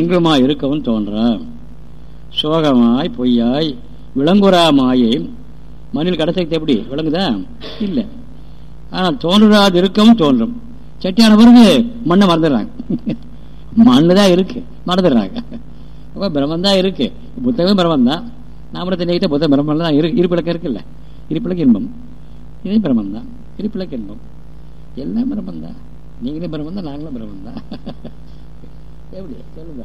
எங்குமா இருக்கவும் தோன்ற சோகமாய் பொய்யாய் விளங்குறா மாயை மண்ணில் கடைசக்தி எப்படி? விளங்குதா? இல்லை. ஆனால் தோன்றாது இருக்கவும் தோன்றும். சட்டியான பிறகு மண்ணை மறந்துடுறாங்க. மண்ணு தான் இருக்கு. மறந்துடுறாங்க. அப்போ பிரம்மன் தான் இருக்கு. புத்தகமே பிரம்மன் தான் நாமளத்தை நீக்கிட்ட புத்தகம் பிரம்மன் தான் இரு இருப்பிலக்கம் இருக்குல்ல. இருப்பிலக்கு இன்பம். இதே பிரம்மன் தான் இருப்பிலக்கு இன்பம். எல்லாம் பிரம்மன் தான் நீங்களே பிரம்மன் தான் நாங்களும் பிரம்மன் தான் எப்படி சொல்லுங்க.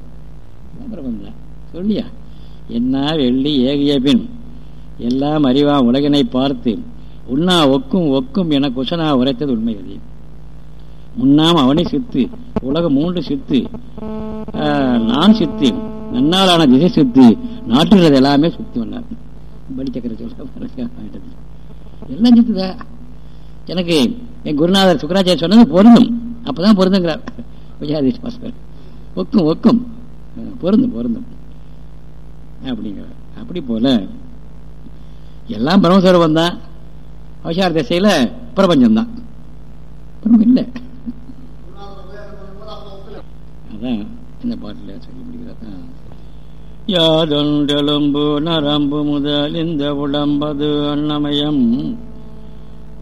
எல்லாம் சொல்லியா? என்ன வெள்ளி ஏகிய பின் எல்லாம் அறிவா உலகினை பார்த்து உண்ணா ஒக்கும் ஒக்கும் என குசனா உரைத்தது உண்மை அது முன்னாம் அவனை சித்து உலகம் மூன்று சித்து நான் சித்து நன்னாளான திசை சித்து நாட்டுகிறது எல்லாமே சுத்தி வந்தார். பலி சக்கர சொல்ல எல்லாம் சித்துதா? எனக்கு என் குருநாதர் சுக்கராச்சாரிய சொன்னது பொருந்தும். அப்பதான் பொருந்துங்கிறார். விஜயாதீஷ் பாஸ்கர். ஒக்கும் ஒக்கும். பொருந்தும் பொருந்தும். அப்படிங்கிற அப்படி போல எல்லாம் பிரம்மஸ்வரூபம் தான். அவசார திசையில பிரபஞ்சம் தான். இல்லை. அதான் இந்த பாட்டில் சொல்லி முடிக்கிறார். யாதொன்றெலும்பு நரம்பு முதல் இந்த உடம்பது அன்னமயம்.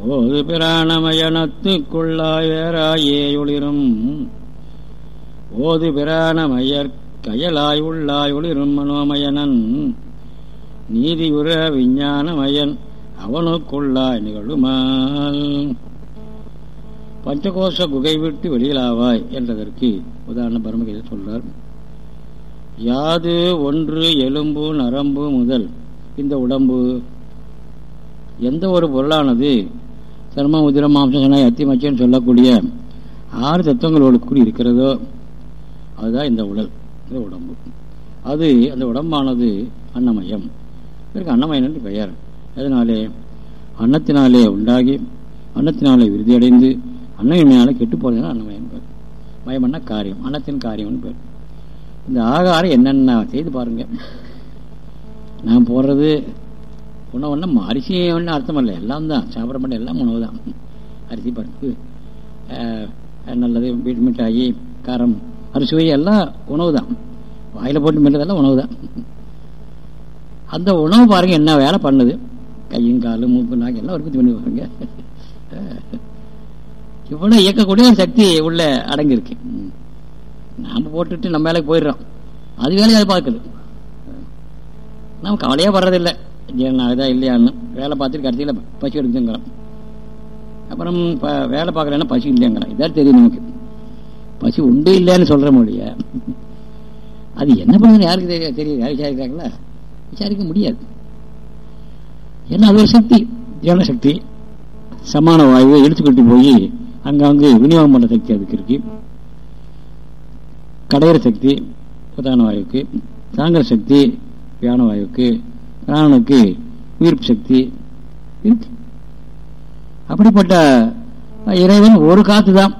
ஓது பிராணமயனத்துக்குள்ளாய் வேறாயே ஒளிரும். ஓது பிராணமயர் கயலாய் உள்ளாய் ஒளிரும் மனோமயனன். நீதியுற விஞ்ஞானமயன் அவனுக்குள்ளாய் நிகழுமால். பஞ்சகோஷ குகை விட்டு வெளியிலாவாய் என்றதற்கு உதாரண பரமகீதை சொல்றார். யாது ஒன்று எலும்பு நரம்பு முதல் இந்த உடம்பு. எந்த ஒரு பொருளானது சர்ம உதிரம் மாம்சனை அத்திமச்சன் சொல்லக்கூடிய ஆறு தத்துவங்களோடு கூடி இருக்கிறதோ அதுதான் இந்த உடல் இந்த உடம்பு. அது அந்த உடம்பானது அன்னமயம். இதற்கு அன்னமயம் என்று பெயர். அதனாலே அன்னத்தினாலே உண்டாகி அன்னத்தினாலே விருதியடைந்து அன்னமினாலே கெட்டு போனதுனால அன்னமயம் பேர் மயமன்னா காரியம்? அன்னத்தின் காரியம்னு பேர் இந்த ஆகாரம் என்னென்ன செய்து பாருங்க. நான் போடுறது உணவுன்னா அரிசி ஒன்றும் அர்த்தம் இல்லை. எல்லாம் தான். சாப்பிட பண்ண எல்லாம் உணவு தான் அரிசி பருப்பு நல்லது வீட்டு மிட்டாயி காரம் அரிசுவை எல்லாம் உணவு தான் வாயில் போட்டு மெல்லதெல்லாம் உணவு தான் அந்த உணவு பாருங்க என்ன வேலை பண்ணுது? கையும் காலும் மூக்கு நாக்கு எல்லாம் உற்பத்தி பண்ணி பாருங்க. இவ்வளோ இயக்கக்கூடிய சக்தி உள்ள அடங்கியிருக்கு நாம் போட்டுட்டு நம்ம வேலைக்கு போயிடுறோம். அது வேலையை அது பார்க்குது. நம்ம கவலையே வர்றதில்லை ஜீரணம் இல்லையான்னு வேலை பார்த்துட்டு கடைசியில் பசி எடுத்துங்கிறோம் அப்புறம் வேலை பார்க்கலன்னா பசி இல்லைங்கிறோம் இதான் தெரியும் நமக்கு. பசி உண்டு இல்லைன்னு சொல்ற மொழிய. அது என்ன பண்ணுதுன்னு யாருக்கு தெரிய தெரியும் யார் விசாரிக்கிறாங்களா? விசாரிக்க முடியாது. ஏன்னா அது ஒரு சக்தி தியான சக்தி. சமான வாயுவை இழுத்துக்கிட்டு போய் அங்காங்கு விநியோகம் பண்ண சக்தி அதுக்கு இருக்கு. கடையிற சக்தி பிரதான வாயுக்கு. தாங்குற சக்தி பியான வாயுக்கு. பிராணனுக்கு உயிர்ப்பு சக்தி இருக்கு. அப்படிப்பட்ட இறைவன் ஒரு காத்து தான்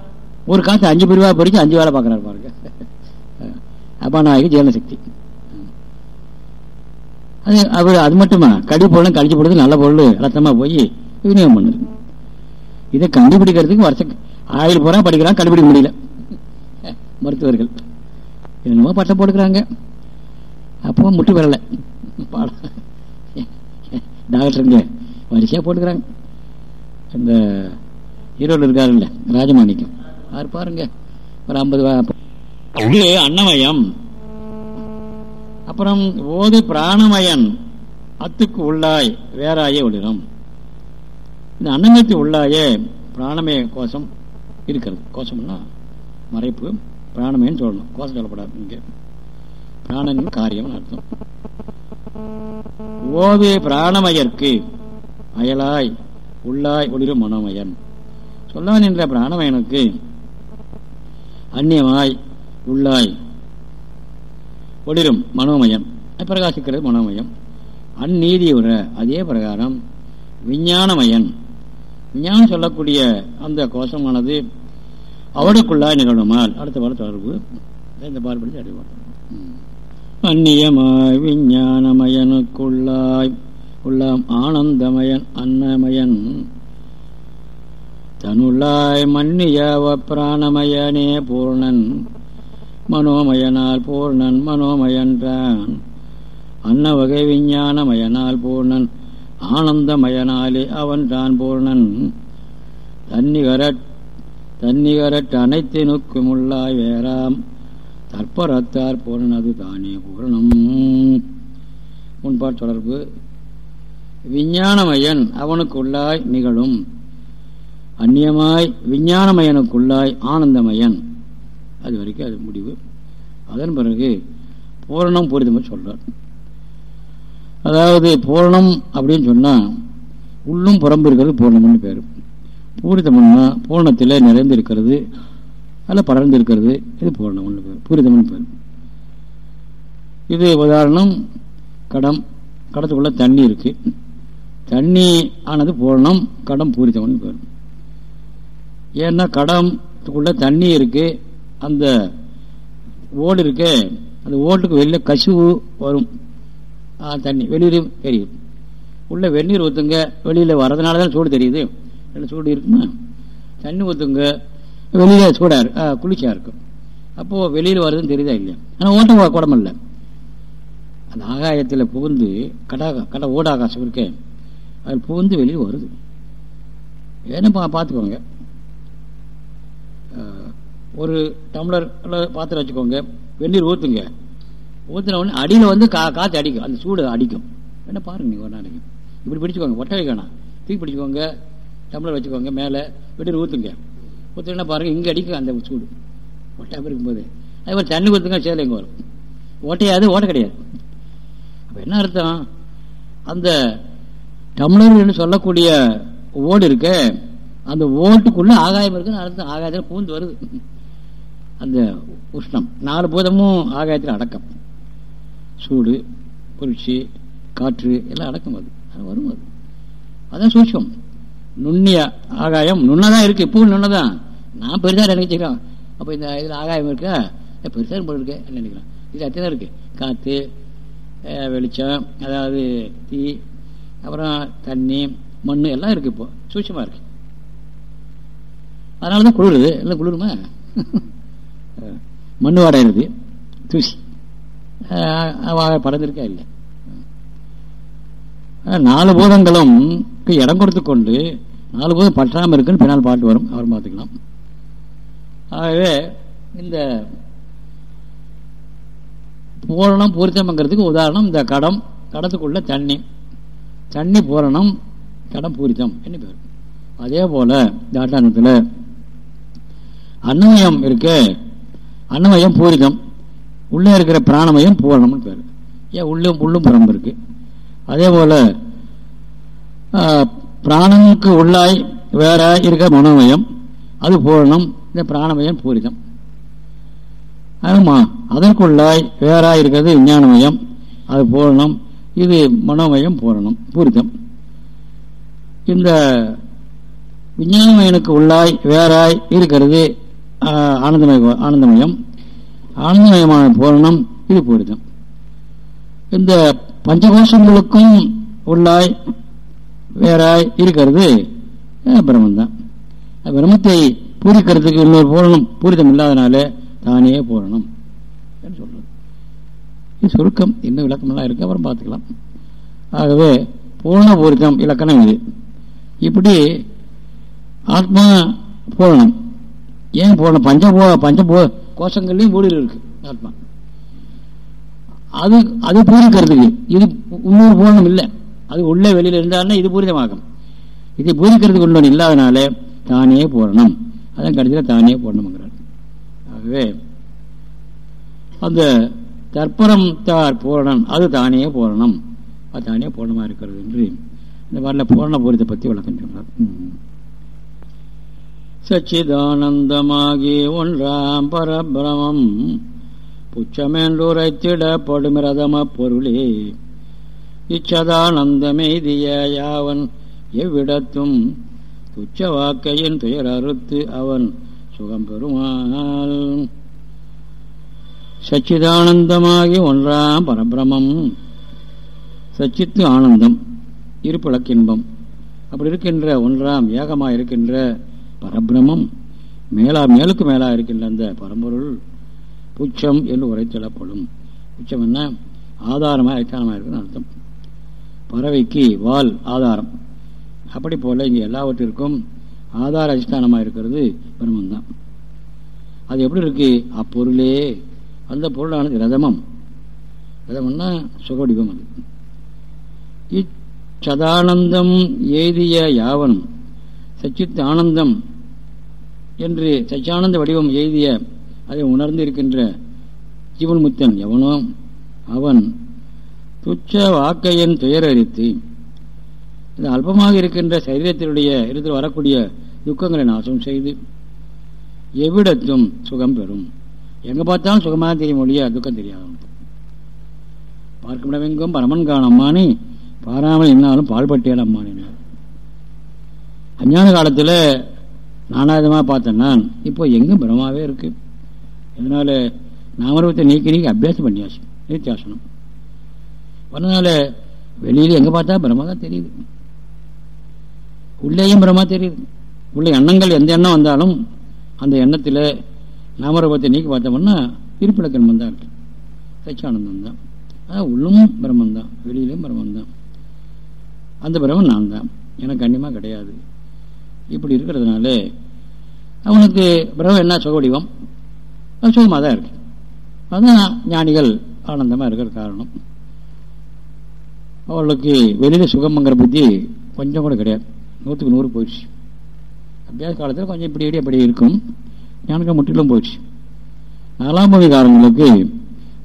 ஒரு காசு அஞ்சு பிரிவா பிரிச்சு அஞ்சு வேலை பார்க்கறாரு பாருங்க. அபானாயக்கு ஜீரணசக்தி அது அவர் அது மட்டுமா? கடி பொருளும் கழிச்சு போடுறது நல்ல பொருள் ரத்தமா போய் விநியோகம் பண்ணுது. இதை கண்டுபிடிக்கிறதுக்கு வருஷம் ஆயில் பூரா படிக்கிறான் கண்டுபிடிக்க முடியல. மருத்துவர்கள். என்னமோ பட்டம் போட்டுக்கிறாங்க. அப்போ முட்டு வரல. டாக்டருங்க வரிசையா போட்டுக்கிறாங்க. இந்த ஈரோடு இருக்காருல்ல ராஜமாணிக்கம். யார் பாருங்க? ஒரு ஐம்பது அன்னமயம். அப்புறம் ஓது பிராணமயன். அத்துக்கு உள்ளாய் வேறாயே ஒளிரும். இந்த அன்னமயத்துக்கு உள்ளாயே பிராணமய கோஷம் இருக்கிறது. கோஷம்னா மறைப்பு பிராணமயன்னு சொல்லணும். கோஷம் சொல்லப்படாது இங்கே. பிராணன் காரியம் அர்த்தம். ஓது பிராணமயற்கு அயலாய் உள்ளாய் ஒளிரும் மனோமயன். சொல்லான் என்ற பிராணமயனுக்கு அந்நியமாய் உள்ளாய். ஒளிரும் மனோமயம். பிரகாசிக்கிறது மனோமயம். அந்நீதி உற அதே பிரகாரம் விஞ்ஞானமயன். விஞ்ஞானம் சொல்லக்கூடிய அந்த கோஷமானது அவனுக்குள்ளாய் நிகழுமால் அடுத்த பாட தொடர்பு. இந்த பால்படி அறிவார் அந்நியமாய் விஞ்ஞானமயனுக்குள்ளாய். உள்ளாம் ஆனந்தமயன் அன்னமயன். தனுள்ளாய் மன்னியவ பிராணமயனே பூர்ணன். மனோமயனால் பூர்ணன் மனோமயன்றான் அன்ன வகை விஞ்ஞானமயனால் பூர்ணன் ஆனந்தமயனாலே அவன் தான் பூர்ணன். தன்னிகரட் தன்னிகரட் அனைத்தினுக்கும் உள்ளாய் வேறாம். தற்பரத்தார் பூரணது தானே பூரணம். முன்பாட் தொடர்பு. விஞ்ஞானமயன் அவனுக்குள்ளாய் நிகழும். அந்நியமாய் விஞ்ஞானமயனுக்குள்ளாய் ஆனந்தமயன். அது வரைக்கும் அது முடிவு. அதன் பிறகு பூரணம் பூரிதமாக சொல்கிறார் அதாவது பூரணம் அப்படின்னு சொன்னால் உள்ளும் புறம்பு இருக்கிறது பூர்ணம்னு பேர். பூரிதம்னா பூரணத்தில் நிறைந்து இருக்கிறது அல்ல படர்ந்து இருக்கிறது இது பூர்ணம்னு பேர். பூரிதம்னு பேர். இது உதாரணம் கடம் கடத்துக்குள்ளே தண்ணி இருக்குது தண்ணி ஆனது பூரணம் கடம் பூரிதம்னு பேர். ஏன்னா கடத்துக்குள்ள தண்ணி இருக்கு. அந்த ஓடு இருக்கு அந்த ஓட்டுக்கு வெளியில கசிவு வரும். தண்ணி வெளியிலும் தெரியும். உள்ள வெந்நீர் ஊற்றுங்க வெளியில் வரதுனால தான் சூடு தெரியுது. என்ன சூடு இருக்குமா? தண்ணி ஊற்றுங்க வெளியில் சூடாக குளிர்ச்சியாக இருக்கும். அப்போது வெளியில் வருதுன்னு தெரியுதா இல்லையா? ஆனால் ஓட்டம் குடம் இல்லை. அந்த ஆகாயத்தில் புகுந்து கடா கடை ஓடாகாசம் இருக்கேன் அதில் புகுந்து வெளியில் வருது. ஏன்னா பார்த்துக்கோங்க. ஒரு டம்ளர் பாத்திரம் வச்சுக்கோங்க. வெந்நீர் ஊற்றுங்க ஊற்றின உடனே அடியில் வந்து கா காற்று அடிக்கும். அந்த சூடு அடிக்கும். என்ன பாருங்க நீங்கள் ஒரு நாளைக்கு இப்படி பிடிச்சிக்கோங்க. ஒட்டை வைக்கணும் தூக்கி பிடிச்சிக்கோங்க. டம்ளர் வச்சுக்கோங்க மேலே. வெந்நீர் ஊற்றுங்க ஊற்றுனா பாருங்கள் இங்கே அடிக்கும் அந்த சூடு. ஒட்டாமல் இருக்கும்போது. அதே மாதிரி தண்ணி ஊற்றுங்க சேலை இங்கே வரும். ஓட்டையாது ஓட்ட கிடையாது. அப்போ என்ன அர்த்தம்? அந்த டம்ளர் சொல்லக்கூடிய ஓடு இருக்க அந்த ஓட்டுக்குள்ள ஆகாயம் இருக்குன்னு அர்த்தம். ஆகாயத்தில் பூந்து வருது. அந்த உஷ்ணம். நாலு பூதமும் ஆகாயத்தில் அடக்கம். சூடு குளிர்ச்சி காற்று எல்லாம் அடக்கம் அது அது வரும் அது. அதான் சூட்சம். நுண்ணிய ஆகாயம் நுண்ணதான் இருக்கு. பூ நுண்ணதான். நான் பெருசாக நினைச்சிக்கிறேன் அப்போ இந்த இதில் ஆகாயம் இருக்கா? பெருசாக போல இருக்கு நினைக்கிறேன் இது அத்தியதான் இருக்கு. காற்று வெளிச்சம் அதாவது தீ அப்புறம் தண்ணி மண் எல்லாம் இருக்கு இப்போ. சூட்சமாக இருக்கு. அதனால தான் குளிருது. எல்லாம் குளிருமா? மண் வாடையிறது தூசி. பறந்திருக்கா இல்லை. நாலு பூதங்களும் இடம் கொடுத்து கொண்டு நாலு பூதம் பற்றாமல் இருக்குன்னு பின்னால் பாட்டு வரும். அவர் பார்த்துக்கலாம். ஆகவே இந்த பூரணம் பூரித்தம்ங்கிறதுக்கு உதாரணம் இந்த கடம் கடத்துக்குள்ள தண்ணி. தண்ணி பூரணம் கடம் பூரித்தம். என்ன பேர்? அதே போல தாட்டானத்தில் அன்னமயம் இருக்கு. அன்னமயம் பூரிதம். உள்ளே இருக்கிற பிராணமயம் பூரணம்னு பேர். ஏன் உள்ளும் உள்ளும் புறம் இருக்கு? அதே போல பிராணனுக்கு உள்ளாய் வேற இருக்க மனோமயம் அது பூரணம். இந்த பிராணமயம் பூரிதம். ஆமா அதற்குள்ளாய் வேற இருக்கிறது விஞ்ஞானமயம் அது பூரணம். இது மனோமயம் பூரணம் பூரிதம். இந்த விஞ்ஞானமயனுக்கு உள்ளாய் வேறாய் இருக்கிறது ஆனந்தமய ஆனந்தமயம். ஆனந்தமயமான பூரணம் இது பூரிதம். இந்த பஞ்சகோஷங்களுக்கும் உள்ளாய் வேறாய் இருக்கிறது பிரம்மந்தான். பிரம்மத்தை பூரிக்கிறதுக்கு இன்னொரு பூரணம் பூரிதம் இல்லாதனால தானே பூரணம் சொல்றது. இது சுருக்கம் என்ன விளக்கமெல்லாம் இருக்கு அப்புறம் பார்த்துக்கலாம். ஆகவே பூர்ண பூரிதம் இலக்கணம் இது. இப்படி ஆத்மா பூரணம். ஏன் போன பஞ்சபோ பஞ்சபோ கோஷங்கள்லையும் மூடியில் இருக்கு ஆத்மா. அது அது பூரிக்கிறதுக்கு இது இன்னொரு பூரணம் இல்லை. அது உள்ளே வெளியில் இருந்தாலும் இது பூரிதமாகும். இது பூரிக்கிறதுக்கு உள்ளவன் இல்லாதனால தானே பூரணம். அதான் கடைசியில் தானே பூரணம்ங்கிறார். ஆகவே அந்த தற்பரம் தார் பூரணம் அது தானே பூரணம். அது தானே பூரணமாக இருக்கிறது என்று இந்த வரல பூரண பூரித்தை பற்றி விளக்கம் சச்சிதானந்தமாகி ஒன்றாம் பரபிரமம். புச்சமென்றுரைத்திடப்படும் ரதம பொருளே. இச்சதானந்தமெய்திய யாவன் எவ்விடத்தும் துச்ச வாக்கையின் துயர் அறுத்து அவன் சுகம் பெறுமாள் சச்சிதானந்தமாகி ஒன்றாம் பரபிரமம். சச்சித்து ஆனந்தம் இருப்பிளக்கின்பம் அப்படி இருக்கின்ற ஒன்றாம் ஏகமாக இருக்கின்ற பரபிரமம். மேலா மேலுக்கு மேலா இருக்கின்ற அந்த பரம்பொருள் புச்சம் என்று உரைத்தெழப்படும் புச்சம் என்ன? ஆதாரமாக அதிஷ்டானமாக இருக்குன்னு அர்த்தம். பறவைக்கு வால் ஆதாரம். அப்படி போல இங்கே எல்லாவற்றிற்கும் ஆதார அதிஷ்டானமாக இருக்கிறது பிரம்மந்தான் அது எப்படி இருக்கு? அப்பொருளே. அந்த பொருளானது ரதமம். ரதம்னா சுகவடிவம் அது. இச்சதானந்தம் எய்திய யாவனும் சச்சித் ஆனந்தம் என்று சச்சியானந்த வடிவம் எய்திய அதை உணர்ந்து இருக்கின்ற ஜீவன் முத்தன் எவனோ? அவன் துச்ச வாக்கையன் துயரறித்து இந்த அல்பமாக இருக்கின்ற சரீரத்தினுடைய இடத்தில் வரக்கூடிய துக்கங்களை நாசம் செய்து எவ்விடத்தும் சுகம் பெறும். எங்க பார்த்தாலும் சுகமாக தெரியும் ஒழியா துக்கம் தெரியாது பார்க்குமிடமெங்கும் பரமன் காணம்மானி பாராமல் என்னாலும் பால்பட்டியல் அம்மானினார் அஞ்ஞான காலத்தில் நானாவிதமாக பார்த்தேன் நான். இப்போ எங்கும் பிரமாவே இருக்கு. இதனால நாமரூபத்தை நீக்கி நீக்கி அபியாசம் பண்ணியாச்சு. நித்தியாசனம். பண்ணனால வெளியில எங்க பார்த்தா பிரம்மா தான் தெரியுது. உள்ளேயும் பிரம்மா தெரியுது. உள்ள எண்ணங்கள் எந்த எண்ணம் வந்தாலும் அந்த எண்ணத்தில் நாமரூபத்தை நீக்கி பார்த்தோம்னா இருப்பிலக்கணம் தான் இருக்கு சச்சியானந்தம் தான். அதான் உள்ளும் பிரம்மன் தான். வெளியிலும் பிரம்மன் தான். அந்த பிரம்மன் நான் தான். எனக்கு கண்ணியமாக கிடையாது. இப்படி இருக்கிறதுனால அவனுக்கு பிரம்மம் என்ன சுகவடிவம்? அது சுகமாக தான் இருக்கு. அதுதான் ஞானிகள் ஆனந்தமாக இருக்கிற காரணம். அவர்களுக்கு வெளியில் சுகம்ங்கிற புத்தி கொஞ்சம் கூட கிடையாது. நூற்றுக்கு நூறு போயிடுச்சு. அபியாச காலத்தில் கொஞ்சம் இப்படி இப்படி அப்படி இருக்கும். ஞானக்க முற்றிலும் போயிடுச்சு. நாலாம் மொழிக்காரங்களுக்கு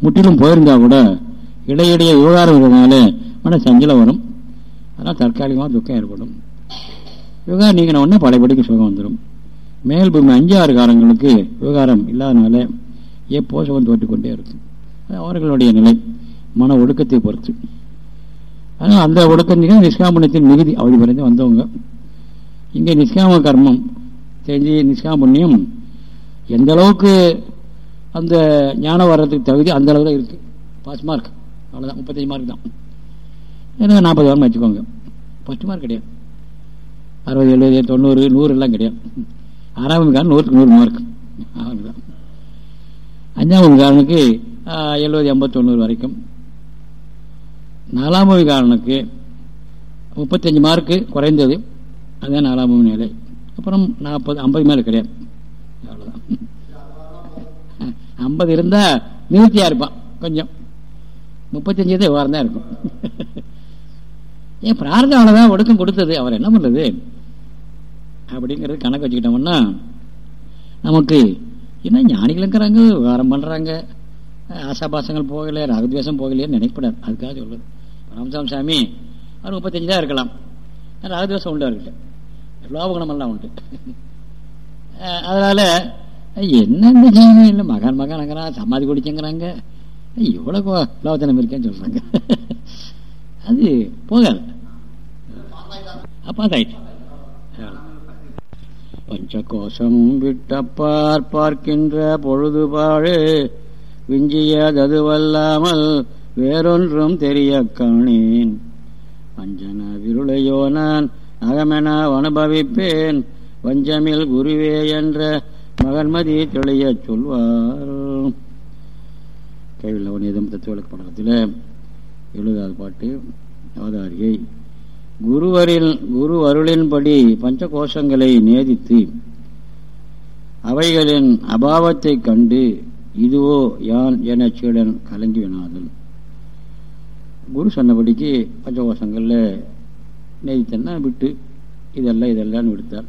முற்றிலும் போயிருந்தா கூட இடையிடையே விவகாரம் இருக்கிறதுனால மன சஞ்சலம் வரும். அதனால் தற்காலிகமாக துக்கம் ஏற்படும். விவகாரம் நீங்கின உடனே பழையபடிக்கு சுகம் வந்துடும் மேல் பூமி அஞ்சு ஆறு காரங்களுக்கு விவகாரம் இல்லாதனால எப்போ சுகம் தோட்டிக்கொண்டே இருக்கும். அது அவர்களுடைய நிலை மன ஒடுக்கத்தை பொறுத்து. ஆனால் அந்த ஒடுக்கம் நிஷ்காமணத்தின் மிகுதி அவதி பிறந்து வந்தவங்க. இங்கே நிஷ்காம கர்மம் செஞ்சு நிஷ்காம புண்ணியம் எந்த அளவுக்கு அந்த ஞானம் வர்றதுக்கு தகுதி அந்த அளவு தான் இருக்குது பாஸ் மார்க் அவ்வளோதான் முப்பத்தஞ்சு மார்க் தான். ஏன்னா நாற்பது வாரம் வச்சுக்கோங்க. ஃபஸ்ட் மார்க் கிடையாது. அறுபது எழுபது தொண்ணூறு நூறு எல்லாம் கிடையாது. ஆறாம் காரணம் நூறுக்கு நூறு மார்க் அவனுக்கு தான் அஞ்சாம் காரனுக்கு எழுபது எண்பது தொண்ணூறு வரைக்கும். நாலாம் காரனுக்கு முப்பத்தஞ்சு மார்க்கு குறைந்தது. அதுதான் நாலாம் நிலை. அப்புறம் நாற்பது ஐம்பது மேலே கிடையாது. அவ்வளோதான் ஐம்பது இருந்தால் நிறுத்தியா இருப்பான் கொஞ்சம். முப்பத்தஞ்சு தான் விவரம் தான் இருக்கும். ஏன் பிரார்த்தம் அவ்வளோதான் ஒடுக்கம் கொடுத்தது? அவர் என்ன பண்ணுறது அப்படிங்கிறது கணக்கு வச்சுக்கிட்டோம்னா நமக்கு என்ன ஞானிகளுங்கிறாங்க விவகாரம் பண்ணுறாங்க ஆசாபாசங்கள் போகல ராகத்வேஷம் போகலையேன்னு நினைக்கப்படாது அதுக்காக சொல்லுது ராமசாமி சாமி அவர் முப்பத்தஞ்சு தான் இருக்கலாம் ராகத்வேஷம் உண்டு அவர்கிட்ட. லோபகுணமெல்லாம் உண்டு. அதனால என்னென்ன இந்த இல்லை மகான் மகன்ங்கிறான் சமாதி குடிச்சுங்கிறாங்க. இவ்வளவு லோகத்தனம் இருக்கேன்னு சொல்றாங்க. அது போகாது. அப்பா தாயிட்டு பஞ்சகோஷம் விட்டப்பார் பார்க்கின்ற பொழுதுபாடு விஞ்சியததுவல்லாமல் வேறொன்றும் தெரிய காணேன். அஞ்சன விருளையோ நான் அகமென அனுபவிப்பேன் வஞ்சமில் குருவே என்ற மகன்மதி தெளிய சொல்வார். கைவில்லவனிதம் தத்துவ படத்தில் எழுதாத பாட்டு அவதாரியை குருவரில் குரு அருளின்படி பஞ்ச கோஷங்களை நேதித்து அவைகளின் அபாவத்தை கண்டு இதுவோ யான் என சீடன் கலங்கி வினாதன் குரு சொன்னபடிக்கு பஞ்சகோஷங்களில் நேதித்தன்னா விட்டு இதெல்லாம் இதெல்லாம் விடுத்தார்.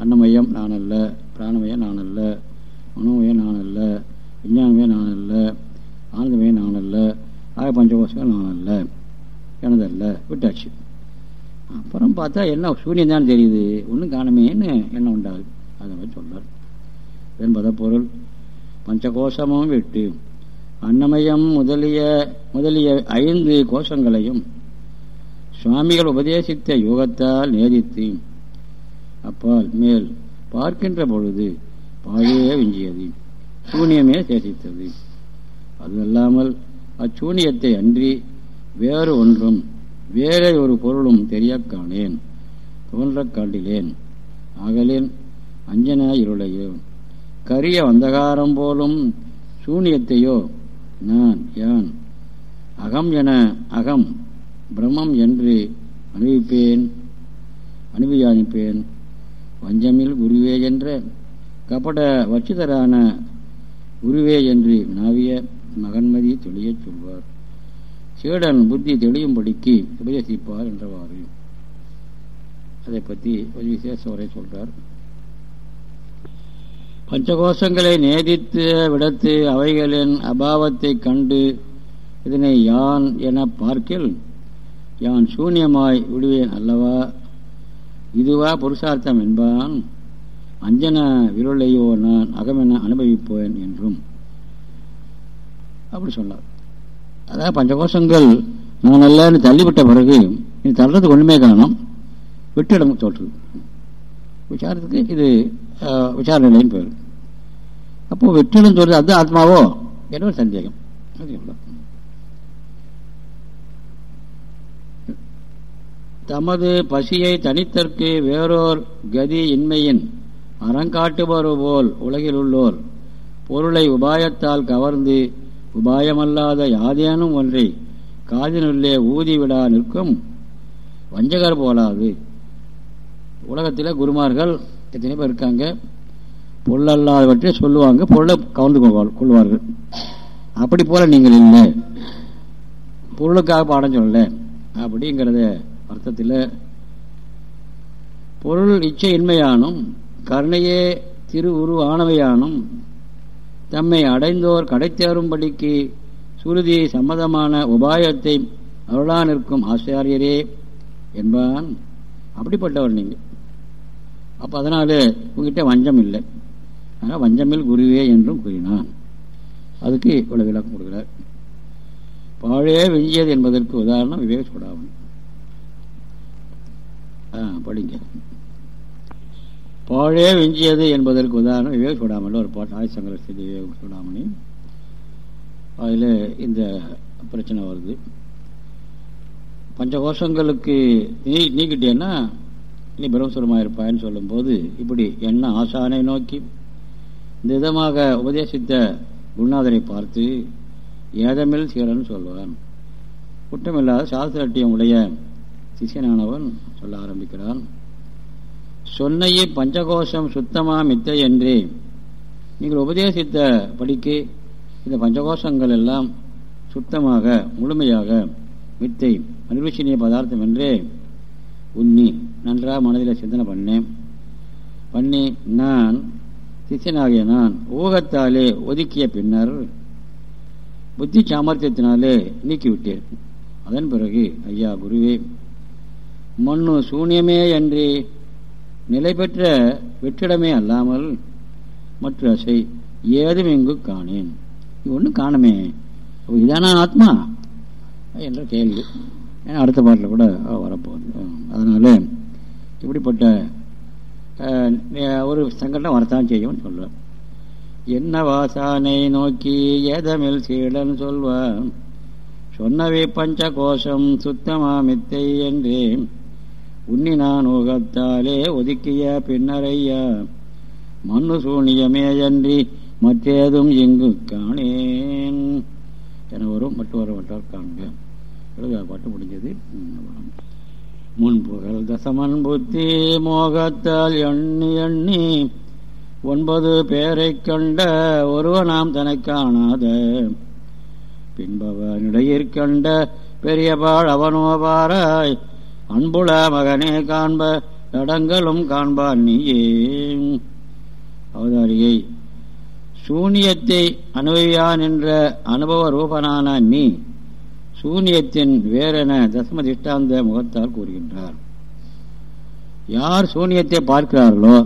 அன்னமயம் நான் அல்ல பிராணமயம் நான் அல்ல மனோமயம் நான் அல்ல விஞ்ஞானமே நான் அல்ல ஆனந்தமே நான் அல்ல ஆக பஞ்சகோஷங்கள் நான் அல்ல எனதல்ல விட்டாச்சு. அப்புறம் பார்த்தா என்ன சூரியன் தான் தெரியுது. ஒன்றும் காணமேன்னு எண்ணம் உண்டாகுது? அதை மாதிரி சொல்றார். என்பத பொருள். பஞ்சகோஷமும் விட்டு அன்னமயம் முதலிய முதலிய ஐந்து கோஷங்களையும் சுவாமிகள் உபதேசித்த யோகத்தால் நேதித்து அப்பால் மேல் பார்க்கின்ற பொழுது பாழையே விஞ்சியது. சூனியமே சேசித்தது. அது அல்லாமல் அச்சூனியத்தை அன்றி வேறு ஒன்றும் வேறே ஒரு பொருளும் தெரியக் காணேன் தோன்றக் காட்டிலேன். அகலின் அஞ்சன இருளையோ கரிய வந்தகாரம் போலும் சூனியத்தையோ நான் யான்? அகம் என அகம் பிரம்மம் என்று அனுபவிப்பேன் அனுபவியானிப்பேன். வஞ்சமில் குருவே என்ற கபட வச்சிதரான குருவே என்று வினாவிய மகன்மதி தெளியச் சொல்வார். சீடன் புத்தி தெளியும்படிக்கு உபதேசிப்பார் என்றவாறு. அதை பற்றி ஒரு விசேஷ உரை சொல்றார். பஞ்சகோஷங்களை நேதித்து விடத்து அவைகளின் அபாவத்தை கண்டு இதனை யான் என பார்க்கில் யான் சூன்யமாய் விடுவேன் அல்லவா? இதுவா புருஷார்த்தம் என்பான். அஞ்சன விருளையோ நான் அகமென அனுபவிப்பேன் என்றும். அப்படி சொன்னார். அதாவது பஞ்சகோஷங்கள் நான் நல்லன்னு தள்ளிவிட்ட பிறகு இது தள்ளுறதுக்கு ஒன்றுமே காரணம் வெற்றிடம் தோற்றுது. விசாரத்துக்கு இது விசாரணைன்னு பேர். அப்போது வெற்றிடம் தோற்று அது ஆத்மாவோ? என்ற ஒரு சந்தேகம். தமது பசியை தனித்தற்கு வேறோர் கதி இன்மையின் அறங்காட்டுபவர் போல் உலகில் உள்ளோர் பொருளை உபாயத்தால் கவர்ந்து உபாயமல்லாத யாதேனும் ஒன்றை காதினுள்ளே ஊதிவிடா நிற்கும் வஞ்சகர் போலாது. உலகத்தில் குருமார்கள் எத்தனை பேர் இருக்காங்க? பொருளல்லாதவற்றை சொல்லுவாங்க பொருளை கவர்ந்து கொள்வார்கள். அப்படி போல நீங்கள் இல்லை. பொருளுக்காக பாடம் சொல்லல. அப்படிங்கிறத அர்த்தத்தில் பொருள் இச்சை இன்மையானும் கருணையே திரு உரு ஆனவையானும் தம்மை அடைந்தோர் கடைத்தேறும்படிக்கு சுருதி சம்மதமான உபாயத்தை அருளா நிற்கும் ஆச்சாரியரே என்பான். அப்படிப்பட்டவர் நீங்கள் அப்போ அதனால் உங்ககிட்ட வஞ்சம் இல்லை. ஆனால் வஞ்சமில் குருவே என்றும் கூறினான். அதுக்கு இவ்வளவு விளக்கம் கொடுக்கிறார். பாழே வெஞ்சியது என்பதற்கு உதாரணம் விவேக சூடாவன் படிங்க. பாழே விஞ்சியது என்பதற்கு உதாரணம் விவேக சூடாமணி ஒரு பாட்டு ஆயுசங்கர செய்தி விவேக சூடாமணி அதில் இந்த பிரச்சனை வருது. பஞ்சகோஷங்களுக்கு நீ நீக்கிட்டேன்னா நீ பிரம்மசுரமாக இருப்பாயின்னு சொல்லும்போது இப்படி என்ன ஆசானை நோக்கி இந்த விதமாக உபதேசித்த குருநாதரை பார்த்து ஏதமில் சீரன் சொல்வான். குற்றமில்லாத சாஸ்திரட்டியம் உடைய சிஷியனானவன் சொல்ல ஆரம்பிக்கிறான். சொன்னையே பஞ்சகோஷம் சுத்தமா மித்தை என்றே. நீங்கள் உபதேசித்த படிக்கு இந்த பஞ்சகோஷங்கள் எல்லாம் சுத்தமாக முழுமையாக மித்தை அனிர்வச்சனீய பதார்த்தம் என்றே உன்னி நன்றாக மனதில் சிந்தனை பண்ணேன். பண்ணி நான் சிஷியனாகிய நான் ஊகத்தாலே ஒதுக்கிய பின்னர் புத்தி சாமர்த்தியத்தினாலே நீக்கிவிட்டேன். அதன் பிறகு ஐயா குருவே மண்ணு சூன்யமே என்று நிலை பெற்ற வெற்றிடமே அல்லாமல் மற்ற அசை ஏதும் இங்கு காணேன். இது ஒன்றும் காணுமே. இதான ஆத்மா? என்ற கேள்வி. ஏன்னா அடுத்த பாட்டில் கூட வரப்போகுது. அதனால் இப்படிப்பட்ட ஒரு சங்கடம் வரத்தான் செய்யும்னு சொல்லுவேன் என்ன வாசானை நோக்கி ஏதமில் சீடன் சொல்வான்? சொன்னவே பஞ்ச கோஷம் சுத்தமா மித்தை என்றேன். நான் ஊகத்தாலே ஒதுக்கிய பின்னரையா? மண்ணு சூனியமேயன்றி மற்றேதும் இங்கு காணேன். என வரும் மற்ற வர காண்க. பாட்டு முடிஞ்சது. முன்புகள் தசமன் புத்தி மோகத்தால் எண்ணி எண்ணி ஒன்பது பேரை கண்ட ஒருவனாம் தனை காணாத. பின்பவனிடையிற்கண்ட பெரியபாள் அவனோபாராய் அன்புள மகனே காண்ப நடங்களும் காண்பான் நீயே அவதாரியை சூனியத்தை அனுபவியான் என்ற அனுபவ ரூபனான நீ சூனியத்தின் வேறென தசம திஷ்டாந்த முகத்தால் கூறுகின்றார். யார் சூனியத்தை பார்க்கிறார்களோ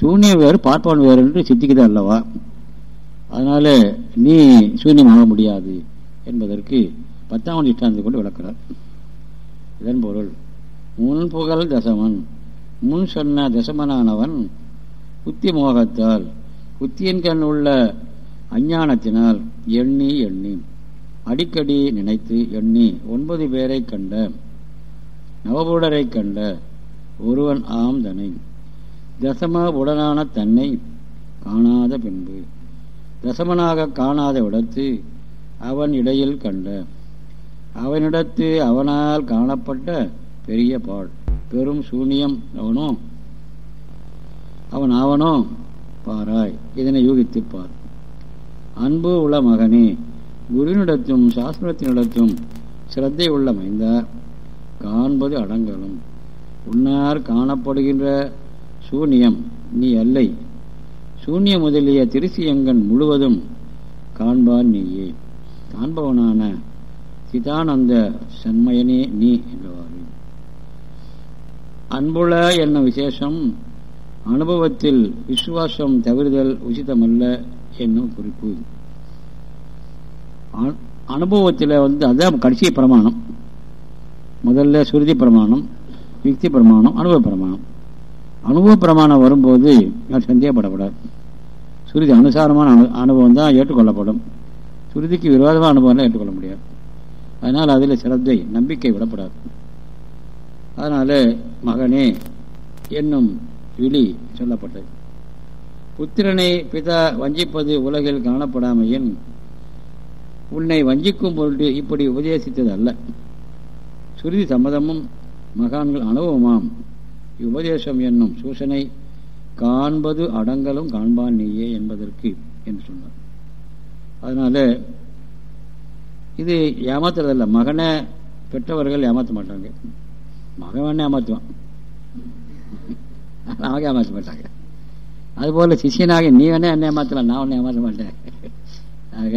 சூன்யம் வேறு பார்ப்பவன் வேறு என்று சித்திக்குது அல்லவா? அதனால நீ சூன்யமாக முடியாது என்பதற்கு பத்தாம் திஷ்டாந்தத்தை கொண்டு விளக்கிறார் இதன் பொருள். முன் புகழ் தசமன். முன் சொன்ன தசமனானவன் புத்தி மோகத்தால் புத்தியின் கண் உள்ள அஞ்ஞானத்தினால் எண்ணி எண்ணி அடிக்கடி நினைத்து எண்ணி ஒன்பது பேரை கண்ட நவபுடரை கண்ட ஒருவன் ஆம் தனை தசம உடனான தன்னை காணாத பின்பு தசமனாக காணாத விடத்து அவன் இடையில் கண்ட. அவனிடத்து அவனால் காணப்பட்ட பெரிய பால் பெரும் சூனியம் அவனோ? அவன் ஆவனோ? பாராய். இதனை யூகித்துப்பார். அன்பு உள்ள மகனே குருவினிடத்தும் சாஸ்திரத்தினிடத்தும் சிரத்தை உள்ள மைந்தார். காண்பது அடங்கலும். உன்னார் காணப்படுகின்ற சூனியம் நீ அல்லை. சூன்ய முதலிய திருசியங்கன் முழுவதும் காண்பான் நீயே. காண்பவனான சிதானந்த சண்மயனே நீ என்றவாறு. அன்புள்ள என்னும் விசேஷம்? அனுபவத்தில் விசுவாசம் தவிர்தல் உசிதமல்ல என்னும் குறிப்பு. அனுபவத்தில் வந்து அதுதான் கடைசி பிரமாணம். முதல்ல சுருதி பிரமாணம் யுக்தி பிரமாணம் அனுபவ பிரமாணம். அனுபவ பிரமாணம் வரும்போது சந்தேகப்படப்படாது சுருதி அனுசாரமான அனு அனுபவம் தான் ஏற்றுக்கொள்ளப்படும். சுருதிக்கு விரோதமான அனுபவம் ஏற்றுக்கொள்ள முடியாது. அதனால் அதில் சிரத்தை நம்பிக்கை விடப்படாது. அதனால் மகனே என்னும் விழி சொல்லப்பட்டது. புத்திரனை பிதா வஞ்சிப்பது உலகில் காணப்படாமையின் உன்னை வஞ்சிக்கும் பொருட்டு இப்படி உபதேசித்தது அல்ல சுருதி சம்மதமும் மகான்கள் அனுபவமாம். உபதேசம் என்னும் சூசனை காண்பது அடங்கலும் காண்பான் நீயே என்பதற்கு என்று சொன்னார். அதனால இது ஏமாத்துறதில்ல. மகனை பெற்றவர்கள் ஏமாற்ற மாட்டாங்க. மகன் ஏமாற்றுவான் ஏமாத்துவான். அவங்க ஏமாற்ற மாட்டாங்க. அதுபோல் சிஷியனாக நீ வேணா என்ன ஏமாத்தலாம் நான் ஒன்றும் ஏமாற்ற மாட்டேன். ஆக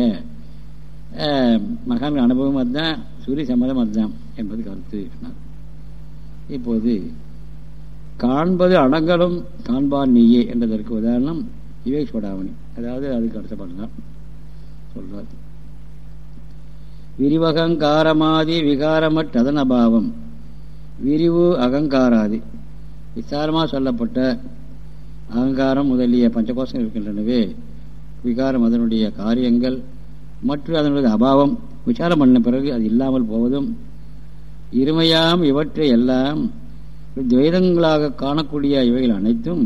மகான்கள் அனுபவம் அதுதான் சூரிய சம்மதம் அதுதான் என்பது கருத்து சொன்னார். இப்போது காண்பது அடங்கலும் காண்பான் நீயே என்றதற்கு உதாரணம் விவேக் சோடாமணி. அதாவது அதுக்கு அடுத்த படம் தான். சொல்கிறார் விரிவகங்காரமாதி விகாரமற்றதன் அபாவம் விரிவு அகங்காராதி. விசாரமாக சொல்லப்பட்ட அகங்காரம் முதலிய பஞ்சகோஷம் இருக்கின்றனவே. விகாரம் அதனுடைய காரியங்கள் மற்றும் அதனுடைய அபாவம். விசாரம் பண்ண பிறகு அது இல்லாமல் போவதும் இருமையாம் இவற்றை எல்லாம் துவைதங்களாக காணக்கூடிய இவைகள் அனைத்தும்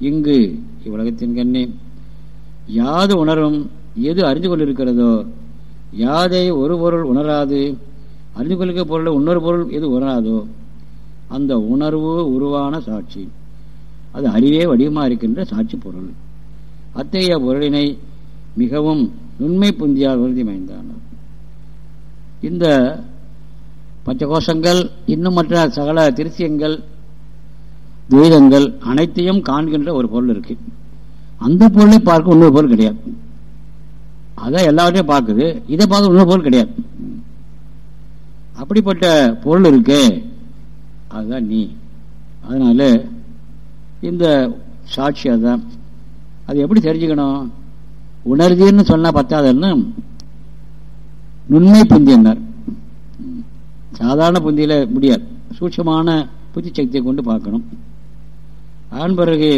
இங்கு இவ்வுலகத்தின் கண்ணே. யாது உணரும் எது அறிந்து கொண்டிருக்கிறதோ யாதை ஒரு பொருள் உணராது அறிந்து கொள்ளிக்க பொருள் இன்னொரு பொருள் எது உணராதோ அந்த உணர்வு உருவான சாட்சி. அது அறிவே வடிவமாக இருக்கின்ற சாட்சி பொருள். அத்தகைய பொருளினை மிகவும் நுண்மை புந்தியால் உறுதி மைந்தானார் இந்த பஞ்சகோஷங்கள் இன்னும் மற்ற சகல திருச்சியங்கள் துவைதங்கள் அனைத்தையும் காண்கின்ற ஒரு பொருள் இருக்கு. அந்த பொருளை பார்க்க இன்னொரு பொருள் கிடையாது. அதான் எல்லாவற்றையும் பார்க்குது. இதை பார்த்து இன்னொரு பொருள் கிடையாது. அப்படிப்பட்ட பொருள் இருக்கு அதுதான் நீ. அதனால இந்த சாட்சி அதுதான். அது எப்படி தெரிஞ்சுக்கணும்? உணர்தின்னு சொன்னா பத்தாதுன்னு நுண்மை புந்தினார் சாதாரண புந்தியில முடியாது. சூட்சமான புத்தி சக்தியை கொண்டு பார்க்கணும். அதன் பிறகு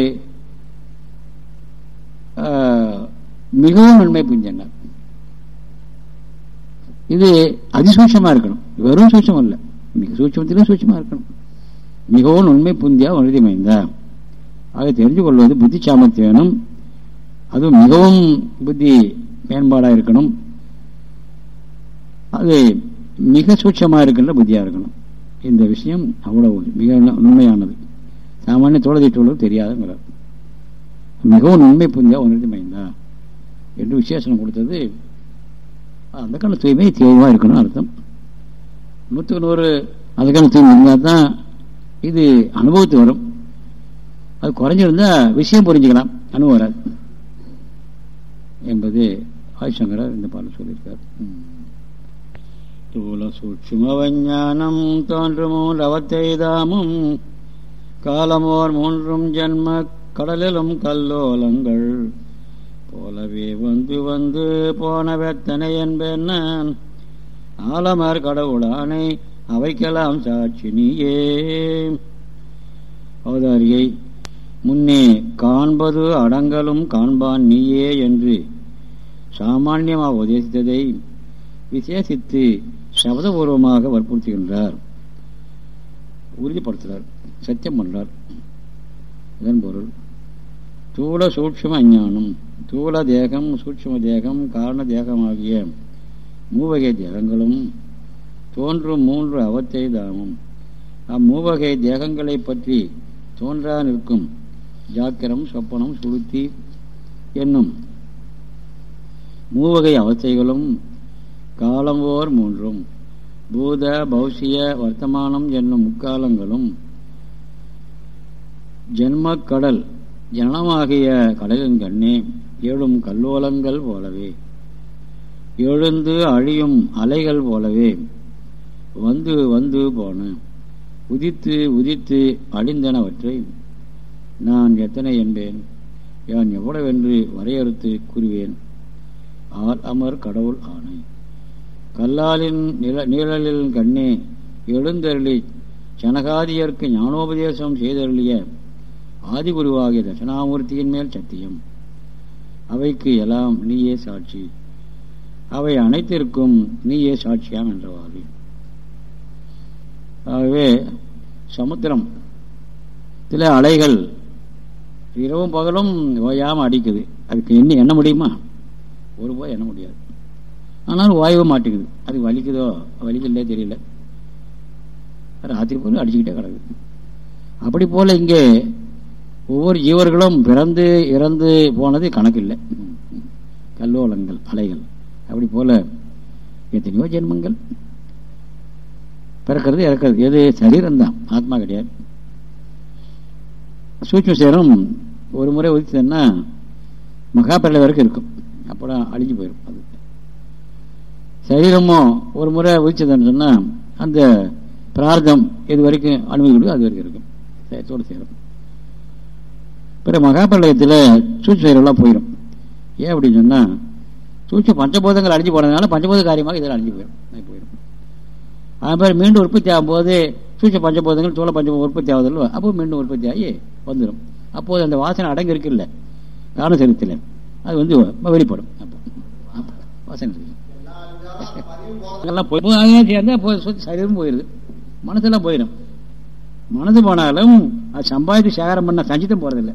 மிகவும் நன்மை புந்தியன்னார் இது அதிசூட்சமா இருக்கணும். வெறும் சூட்சம் அல்ல. மிக சூட்சத்திலும் சூட்சமா இருக்கணும். மிகவும் உண்மை புந்தியா உறுதிமைந்தா ஆக தெரிஞ்சு கொள்வது புத்தி சாமர்த்தியம் வேணும் அதுவும் மிகவும் புத்தி மேம்பாடாக இருக்கணும். அது மிக சூட்சமா இருக்கின்ற புத்தியா இருக்கணும். இந்த விஷயம் அவ்வளவு மிக உண்மையானது சாமானிய தோழதிட்டுள்ளது தெரியாதுங்கிறார் மிகவும் உண்மை புந்தியா உணர்த்தி மைந்தா என்று விசேஷனம் கொடுத்தது. அந்த கால தூய்மை தெளிவாக இருக்கணும் அர்த்தம். நூற்றுக்கு நூறு அதுக்கான தூய்மை இருந்தால் தான் இது அனுபவத்து வரும். அது குறைஞ்சிருந்தா விஷயம் புரிஞ்சுக்கலாம். அனுபவம் வராது. என்பது ஆதிசங்கரர் இந்த பாடல் சொல்லியிருக்கார். தூல சூட்சுமவஞானம் தோன்றுமோ அவத்தைதாமும் காலமோர் மூன்றும் ஜன்ம கடலிலும் கல்லோலங்கள். போலவே வந்து வந்து போன வெத்தனை என்பேன் நான் ஆலமர் கடவுளானை அவைக்கலாம் சாட்சி நீயே. அவதாரியை முன்னே காண்பது அடங்கலும் காண்பான் நீயே என்று சாமான்யமாக உதேசித்ததை விசேஷித்து சபதபூர்வமாக வற்புறுத்துகின்றார். உறுதிப்படுத்துகிறார் சத்தியம் பண்ணார் இதன் பொருள் தூள சூட்சம அஞ்ஞானம். தூள தேகம் சூட்சும தேகம் காரண தேகமாகிய மூவகை தேகங்களும் தோன்றும் மூன்று அவத்தை தாமும் அம்மூவகை தேகங்களை பற்றி தோன்றா நிற்கும் ஜாக்கிரம் சொப்பனம் சுளுத்தி என்னும் மூவகை அவஸ்தைகளும் காலம்போர் மூன்றும். பூத பௌசிய வர்த்தமானம் என்னும் முக்காலங்களும் ஜென்மக்கடல் ஜனமாகிய கடலின் கண்ணே எழும் கல்லோலங்கள் போலவே. எழுந்து அழியும் அலைகள் போலவே. வந்து வந்து போன உதித்து உதித்து அழிந்தனவற்றை நான் எத்தனை என்பேன்? யான் எவ்வளவென்று வரையறுத்து கூறுவேன்? ஆர் அமர் கடவுள் ஆணை கல்லாலின் நில நீழலின் கண்ணே எழுந்தருளி சனகாதியர்க்கு ஞானோபதேசம் செய்தருளிய ஆதிகுருவாகிய தட்சணாமூர்த்தியின் மேல் சத்தியம். அவைக்கு எல்லாம் நீயே சாட்சி. அவை அனைத்திற்கும் நீயே சாட்சியாம் என்றவாறு. ஆகவே சமுத்திரம் சில அலைகள் இரவும் பகலும் ஓயாமல் அடிக்குது. அதுக்கு என்ன எண்ண முடியுமா? ஒரு போய் எண்ண முடியாது. ஆனாலும் ஓய்வு மாட்டேங்குது. அது வலிக்குதோ? வலிக்கலே தெரியல. ராத்திரி போல அடிச்சுக்கிட்டே கிடக்குது. அப்படி போல இங்கே ஒவ்வொரு ஜீவர்களும் பிறந்து இறந்து போனது கணக்கில்லை. கல்லோலங்கள் அலைகள். அப்படி போல எத்தனையோ ஜென்மங்கள். பிறக்கிறது இறக்கிறது. எது? சரீரம் தான். ஆத்மா கிடையாது. சூட்சம் சேரம். ஒரு முறை உதித்ததுன்னா மகாபிரளை வரைக்கும் இருக்கும். அப்படம் அழிஞ்சு போயிடும் அது. சரீரமும் ஒரு முறை உதிச்சதுன்னு சொன்னால் அந்த பிரார்த்தம் எது வரைக்கும் அனுமதி அது வரைக்கும் இருக்கும். சேரத்தோடு சேரும். பிற மகாபிரளயத்தில் சூட்ச சேரெல்லாம் போயிடும் ஏன் அப்படின்னு சொன்னால் சூட்ச பஞ்சபோதங்கள் அழிஞ்சு போனதுனால பஞ்சபோத காரியமாக இதில் அழிஞ்சு போயிடும் போயிடும் அது மாதிரி மீண்டும் உற்பத்தி ஆகும்போது சூட்ச பஞ்சபோதங்கள் சோழ பஞ்ச உற்பத்தி ஆகுதல்ல அப்போ மீண்டும் உற்பத்தி ஆகி வந்துடும் அப்போது அந்த வாசனை அடங்கு இருக்குல்ல? காரணசரித்தில் அது வந்து வெளிப்படும். அப்போ வாசனை அதெல்லாம் போய் சேர்ந்தா சரீரம் போயிடுது மனசெல்லாம் போயிடும் மனது போனாலும் அது சம்பாதித்து சேகரம் பண்ண சஞ்சித்தம் போறதில்லை.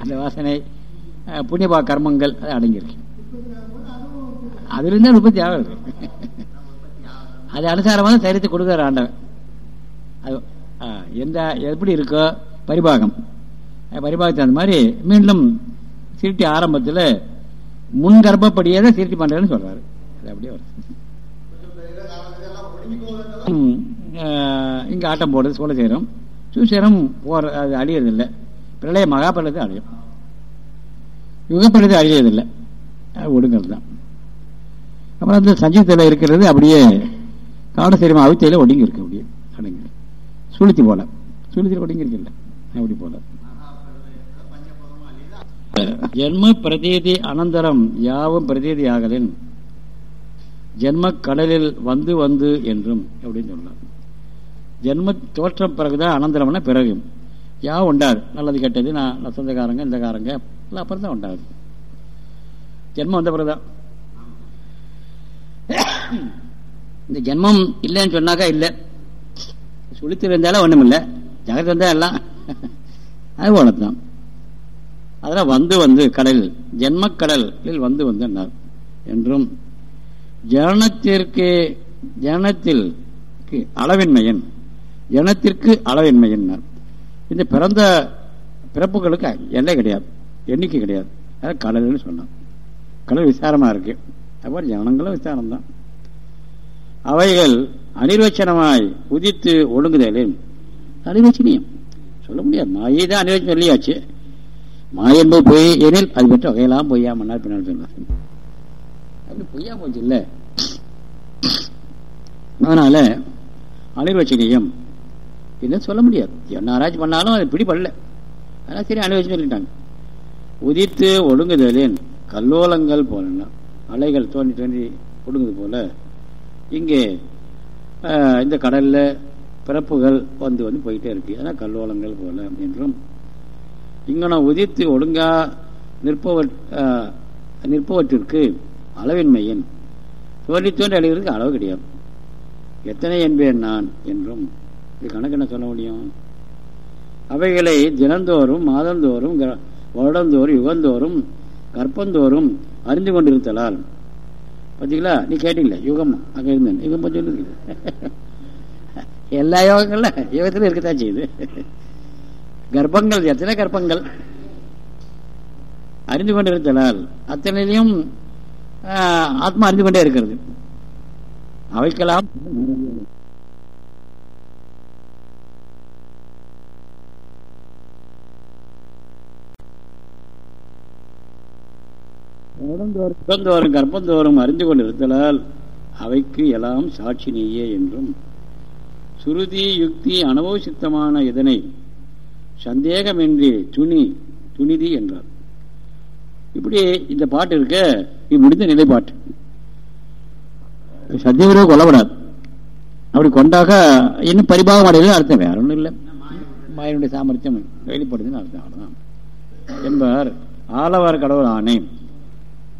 அந்த வாசனை புண்ணியபா கர்மங்கள் அது அடங்கியிருக்கு. அதுலேருந்து உற்பத்தி ஆகும் அது அனுசாரமாக சரித்து கொடுக்குற ஆண்டவன் அது எந்த எப்படி இருக்கோ பரிபாகம். பரிபாகத்து அந்த மாதிரி மீண்டும் சிருட்டி ஆரம்பத்தில் முன் கர்ப்பப்படியே தான் சிருட்டி பண்ணுறேன்னு சொல்கிறாரு அது அப்படியே வரும். இங்கே ஆட்டம் போடுறது சோழ சேரம். சூசேரம் போகிற அது அழியறதில்லை. பிரளய மகாபிரளத்தை அடையும் யுகப்பிரளத்தை அழியதில்லை ஒடுங்கிறது தான். அப்புறம் அந்த சஞ்சீவத்தில் இருக்கிறது அப்படியே காடசேரம் அவித்தையில் ஒடுங்கி இருக்கு அப்படியே அடங்கி சுளுத்தி போல. சுளுத்தி ஒடுங்கி இருக்குல்ல அப்படி போல. ஜென்ம பிரதீதி அனந்தரம் யாவும் பிரதீதி ஆகலின். ஜென்ம கடலில் வந்து வந்து என்றும் அப்படின்னு சொல்லலாம் ஜென்ம தோற்றம் பிறகுதான் அனந்தரம்னா பிறகு யாவும் உண்டாது நல்லது கெட்டது நான் சொந்தக்காரங்க இந்த காரங்க எல்லாம் அப்புறம் தான் உண்டாது ஜென்மம் வந்த பிறகுதான். இந்த ஜென்மம் இல்லைன்னு சொன்னாக்கா இல்லை. சுழித்து இருந்தாலும் ஒன்றும் இல்லை. எல்லாம் அது போலத்தான். அதெல்லாம் வந்து வந்து கடலில் ஜென்மக்கடலில் வந்து வந்து என்றும் ஜனத்திற்கு ஜனத்தில் அளவின்மையன் ஜனத்திற்கு அளவின்மையன்னார். இந்த பிறந்த பிறப்புகளுக்கு எண்ணெய் கிடையாது. எண்ணிக்கை கிடையாது. அதான் கடல்னு சொன்னான். கடல் விசாரமா இருக்கு. அப்புறம் ஜனங்களும் விசாரம் தான் அவைகள் அனிர்வச்சனமாய் உதித்து ஒழுங்குதலின் அனிர்வச்சனியம். சொல்ல முடியாது. மாயை தான் அனிர்வச்சனம் சொல்லியாச்சு. மாய என்பது பொய் எனில் அது பற்றி வகையெல்லாம் பொய்யா மன்னார் பின்னால் சொன்னார். அப்படி பொய்யா போச்சு இல்லை. அதனால அனிர்வச்சனியம் என்ன சொல்ல முடியாது. என்ன ஆராய்ச்சி பண்ணாலும் அது பிடிபடல. அதனால் சரி அனுபவிச்சு சொல்லிட்டாங்க. உதித்து ஒடுங்குதலின் கல்லோலங்கள் போல அலைகள் தோண்டி தோண்டி ஒடுங்குது போல. இங்கே இந்த கடலில் பிறப்புகள் வந்து வந்து போயிட்டே இருக்கு. அதான் கல்லோலங்கள் போல என்றும். இங்கன உதித்து ஒடுங்கா நிற்பவர் நிற்பவற்றிற்கு அளவின்மையின். தோண்டி தோன்றி அழிகிறதுக்கு அளவு கிடையாது. எத்தனை என்பேன் நான் என்றும். இது கணக்கு என்ன சொல்ல முடியும்? அவைகளை தினந்தோறும் மாதந்தோறும் வருடந்தோறும் யுகந்தோறும் கற்பந்தோறும் அறிந்து கொண்டிருத்தலால். பார்த்தீங்களா நீ கேட்டீங்களே யுகம் அங்கே இருந்தேன் யுகம் சொல்லுது எல்லா யோகங்கள்ல யுகத்திலும் இருக்கத்தான் செய்யுது. கர்ப்பங்கள் எத்தனை கர்ப்பங்கள்? அறிந்து கொண்டிருத்தலால். அத்தனையிலையும் ஆத்மா அறிந்து கொண்டே இருக்கிறது. அவைக்கெல்லாம் உடந்தோறும் கர்ப்பந்தோறும் அறிந்து கொண்டிருத்தலால் அவைக்கு எல்லாம் சாட்சி நீயே என்றும். சுருதி யுக்தி அனுபவசித்தமான இதனை சந்தேகமின்றி துணி துணிதி என்றார். இப்படி இந்த பாட்டு இருக்க இது முடிந்த நிலைப்பாட்டு. சத்தியவரோ கொல்லப்படாது. அப்படி கொண்டாக இன்னும் பரிபாகம் அடையல அர்த்தம் வேற ஒன்றும் இல்லை. மாயனுடைய சாமர்த்தியம் வெளிப்படுதுன்னு அர்த்தம் அவ்வளோதான் என்பார் ஆலவார் கடவுள் ஆணை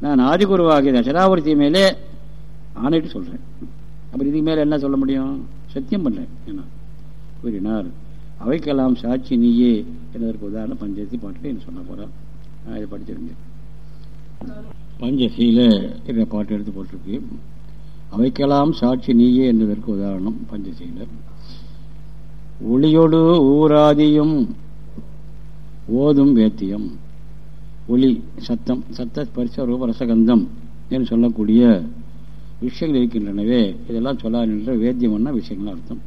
நான் ஆதிகுருவாகிய தசராவர்த்தி மேலே ஆணையிட்டு சொல்றேன். அப்புறம் இதுக்கு மேலே என்ன சொல்ல முடியும்? சத்தியம் பண்றேன் என்ன? கூறினார் அவைக்கெல்லாம் சாட்சி நீயே. என்பதற்கு உதாரணம் பஞ்சசி பாட்டு என்ன சொன்ன போறார் நான் இதை படிச்சிருந்தேன் பஞ்சசியில இந்த பாட்டு எடுத்து போட்டிருக்கு? அவைக்கெல்லாம் சாட்சி நீயே என்பதற்கு உதாரணம் பஞ்சசியில ஒளியோடு ஊராதியும் ஓதும் வேத்தியம். ஒளி சத்தம் சத்த ஸ்பரிச ரூப ரசகந்தம் என்று சொல்லக்கூடிய விஷயங்கள் இருக்கின்றனவே இதெல்லாம் சொல்லார் என்ற வேத்தியம்னா விஷயங்கள் அர்த்தம்.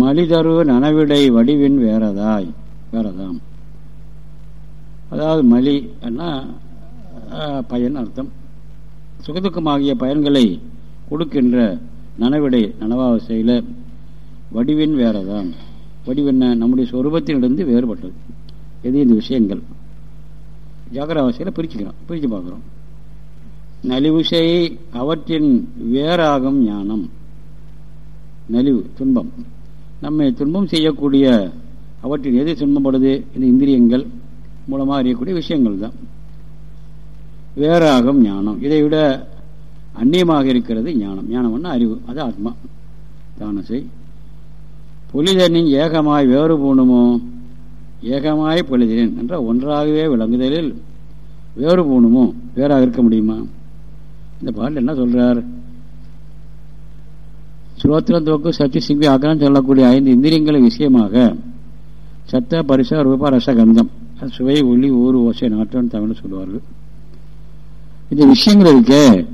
மலிதரு நனவிடை வடிவின் வேறதாய் வேறதாம். அதாவது மலி பயன் அர்த்தம். சுகதுக்கமாகிய பயன்களை கொடுக்கின்ற நனவிடை நனவாவசையில் வடிவின் வேறதான் வடிவென்ன? நம்முடைய சொரூபத்திலிருந்து வேறுபட்டது. எது இந்த விஷயங்கள்? ஜாகராவசையில் பிரிச்சுக்கிறோம் பிரித்து பார்க்குறோம். நலிவுசை அவற்றின் வேறாகும் ஞானம். நலிவு துன்பம். நம்மை துன்பம் செய்யக்கூடிய அவற்றின் எது துன்பப்படுது? இந்த இந்திரியங்கள்? மூலமாக அறியக்கூடிய விஷயங்கள் தான். வேறாகும் ஞானம். இதை விட அந்நியமாக இருக்கிறது ஞானம். ஞானம்னா அறிவு. அது ஆத்மா. தானசை. புலிதனின் ஏகமாய் வேறு போணுமோ ஏகமாய் பொழுதினேன் என்றால் ஒன்றாகவே விளங்குதலில் வேறு போகணுமோ வேறாக இருக்க முடியுமா? இந்த பாட்டில் என்ன சொல்றார்? சுரோத்திரம் தோக்கு சத்தி சிங்கி ஆக்கிரம் சொல்லக்கூடிய ஐந்து இந்திரியங்களை விஷயமாக சத்த பரிச ரூப ரசகந்தம் சுவை ஒளி ஊர் ஓசை நாட்டம் தமிழ் சொல்லுவார்கள். இந்த விஷயங்கள் இருக்க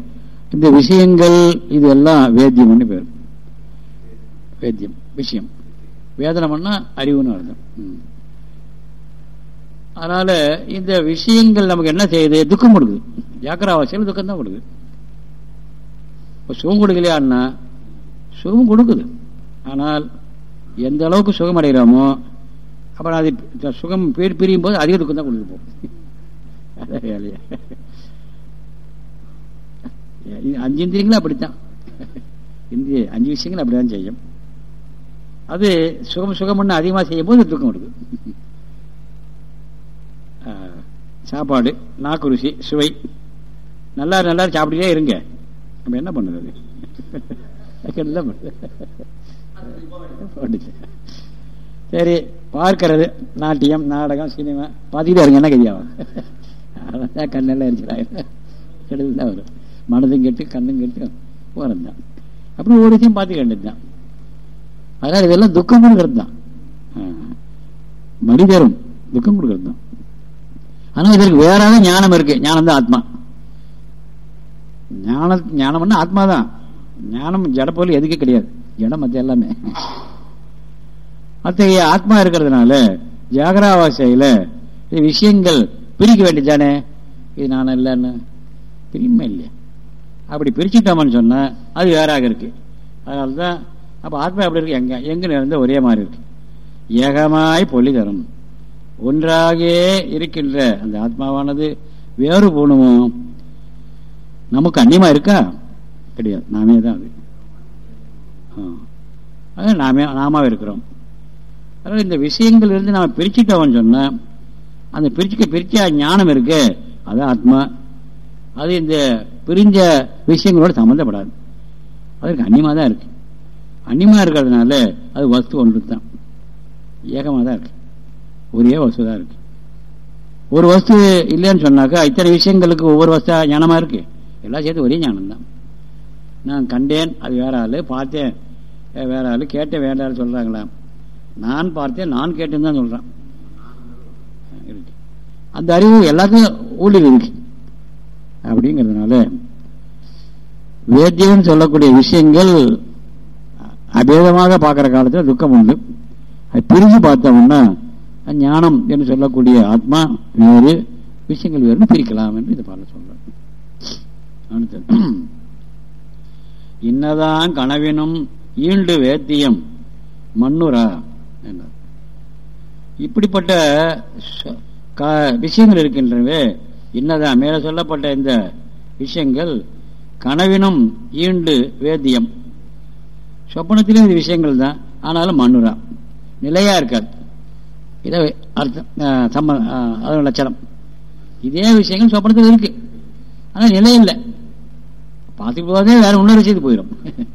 இந்த விஷயங்கள் இதெல்லாம் வேத்தியம்னு பேர். வேத்தியம் விஷயம். வேதனம்னா அறிவுன்னு அர்த்தம். அதனால இந்த விஷயங்கள் நமக்கு என்ன செய்யுது? துக்கம் கொடுக்குது. ஜாக்கிராவாசியில் துக்கம் தான் கொடுக்குது. இப்போ சுகம் கொடுக்கலையான்னா சுகம் கொடுக்குது. ஆனால் எந்த அளவுக்கு சுகம் அடைகிறோமோ அப்புறம் அது சுகம் பேர் பிரியும் போது அதிக துக்கம் தான் கொடுக்க போகும் வேலையா. அஞ்சு இந்திரியங்களும் அப்படித்தான். இந்திய அஞ்சு விஷயங்களும் அப்படிதான் செய்யும். அது சுகம் சுகம்னு அதிகமாக செய்யும் போது துக்கம் கொடுக்குது. சாப்பாடு நாக்கு ருசி சுவை. நல்லா நல்லா சாப்பிட்டுட்டே இருங்க. நம்ம என்ன பண்ணுறது சரி பார்க்கறது நாட்டியம் நாடகம் சினிமா. பார்த்துக்கிட்டே இருங்க என்ன கதியாகும் அதான் கண்ணெல்லாம் எரிச்சிடாங்க கெடுதல் தான் வரும். மனதும் கெட்டு கண்ணும் கெட்டு போகிறது தான். அப்புறம் ஒரு விஷயம் பார்த்து கண்டது தான் அதனால் இதெல்லாம் துக்கம் கொடுக்கறது தான் மனிதரும் துக்கம் கொடுக்கறது தான் ஆனா இதற்கு வேறாக ஞானம் இருக்கு. ஞானம் தான் ஆத்மா. ஞான ஞானம்னா ஆத்மா தான். ஞானம் ஜட போல எதுக்கு கிடையாது. ஜடம் மத்திய எல்லாமே. அத்தகைய ஆத்மா இருக்கிறதுனால ஜாகராவாசையில விஷயங்கள் பிரிக்க வேண்டியதானே இது நான் இல்லைன்னு. பிரியுமே இல்லையா? அப்படி பிரிச்சுட்டோம்னு சொன்னா அது வேறாக இருக்கு. அதனால்தான் அப்ப ஆத்மா எப்படி இருக்கு? எங்க எங்க இருந்த ஒரே மாதிரி இருக்கு. ஏகமாய் பொல்லி தரணும் ஒன்றாக இருக்கின்ற அந்த ஆத்மாவானது வேறு போகணுமோ நமக்கு அந்நியமா இருக்கா? கிடையாது. நாமே தான் அது. அது நாமே நாம இருக்கிறோம். அதனால இந்த விஷயங்கள் இருந்து நாம பிரிச்சுட்டோம்னு அந்த பிரிச்சுக்க பிரிச்ச ஞானம் இருக்கு அது ஆத்மா. அது இந்த பிரிஞ்ச விஷயங்களோட சம்மந்தப்படாது அதற்கு அந்நியமாக தான் இருக்கு. அந்நியமாக இருக்கிறதுனால அது வஸ்து ஒன்று தான் ஏகமாக தான் இருக்கு. ஒரே வசூதான் இருக்கு. ஒரு வஸ்து இல்லைன்னு சொன்னாக்கா இத்தனை விஷயங்களுக்கு ஒவ்வொரு வஸ்தா ஞானமாக இருக்கு. எல்லாம் சேர்த்து ஒரே ஞானம் தான் நான் கண்டேன் அது வேற ஆள் பார்த்தேன் வேற ஆளு கேட்டேன் வேற ஆள் சொல்கிறாங்களா நான் பார்த்தேன் நான் கேட்டேன்னு தான் சொல்கிறேன் அந்த அறிவு எல்லாத்தையும் ஊழில் இருக்கு. அப்படிங்கிறதுனால வேத்தியம் சொல்லக்கூடிய விஷயங்கள் அபேதமாக பார்க்குற காலத்தில் துக்கம் உண்டு. அது பிரிஞ்சு பார்த்தோம்னா ஞானம் என்று சொல்லக்கூடிய ஆத்மா வேறு விஷயங்கள் வேறு பிரிக்கலாம் என்று இதை பாடல சொல்றேன் இன்னதான் கனவினும் ஈண்டு வேத்தியம் மண்ணுரா என்றார். இப்படிப்பட்ட விஷயங்கள் இருக்கின்றனவே இன்னதான் மேல சொல்லப்பட்ட இந்த விஷயங்கள் கனவினும் ஈண்டு வேத்தியம். சொப்பனத்திலும் இது விஷயங்கள் தான் ஆனாலும் மண்ணுரா நிலையா இருக்காது. இதை அர்த்தம் சம்ம அதோட லட்சணம் இதே விஷயங்கள் சொப்பனத்தில் இருக்கு. ஆனால் நிலை இல்லை. பார்த்துட்டு போதே வேற இன்னொரு விஷயத்துக்கு போயிடும்.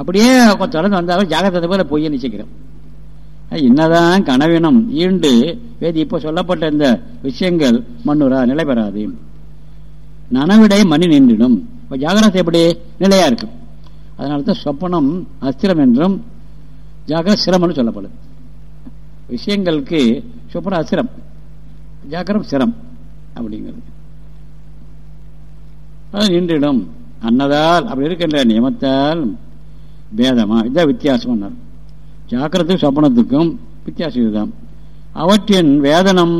அப்படியே தொடர்ந்து வந்தாலும் ஜாகிரதை போல பொய்ய நிச்சயிக்கிறோம். என்னதான் கனவினம் ஈண்டு வேதி இப்போ சொல்லப்பட்ட இந்த விஷயங்கள் மண்ணுரா நிலை பெறாது. நனவிடை மணி நின்றுடும். இப்போ ஜாகிரதை எப்படி நிலையா இருக்கும் அதனால தான் சொப்பனம் அஸ்திரம் என்றும் ஜாகிர சிரமம்னு சொல்லப்படுது விஷயங்களுக்கு சுப்ன அசிரம் ஜாக்கிரம் சிரம் அப்படிங்கிறது. அது நின்றிடும். அன்னதால் அப்படி இருக்கின்ற நியமத்தால் பேதமா இதான் வித்தியாசம் ஜாக்கிரத்துக்கும் சொப்பனத்துக்கும் வித்தியாசம் இதுதான். அவற்றின் வேதனம்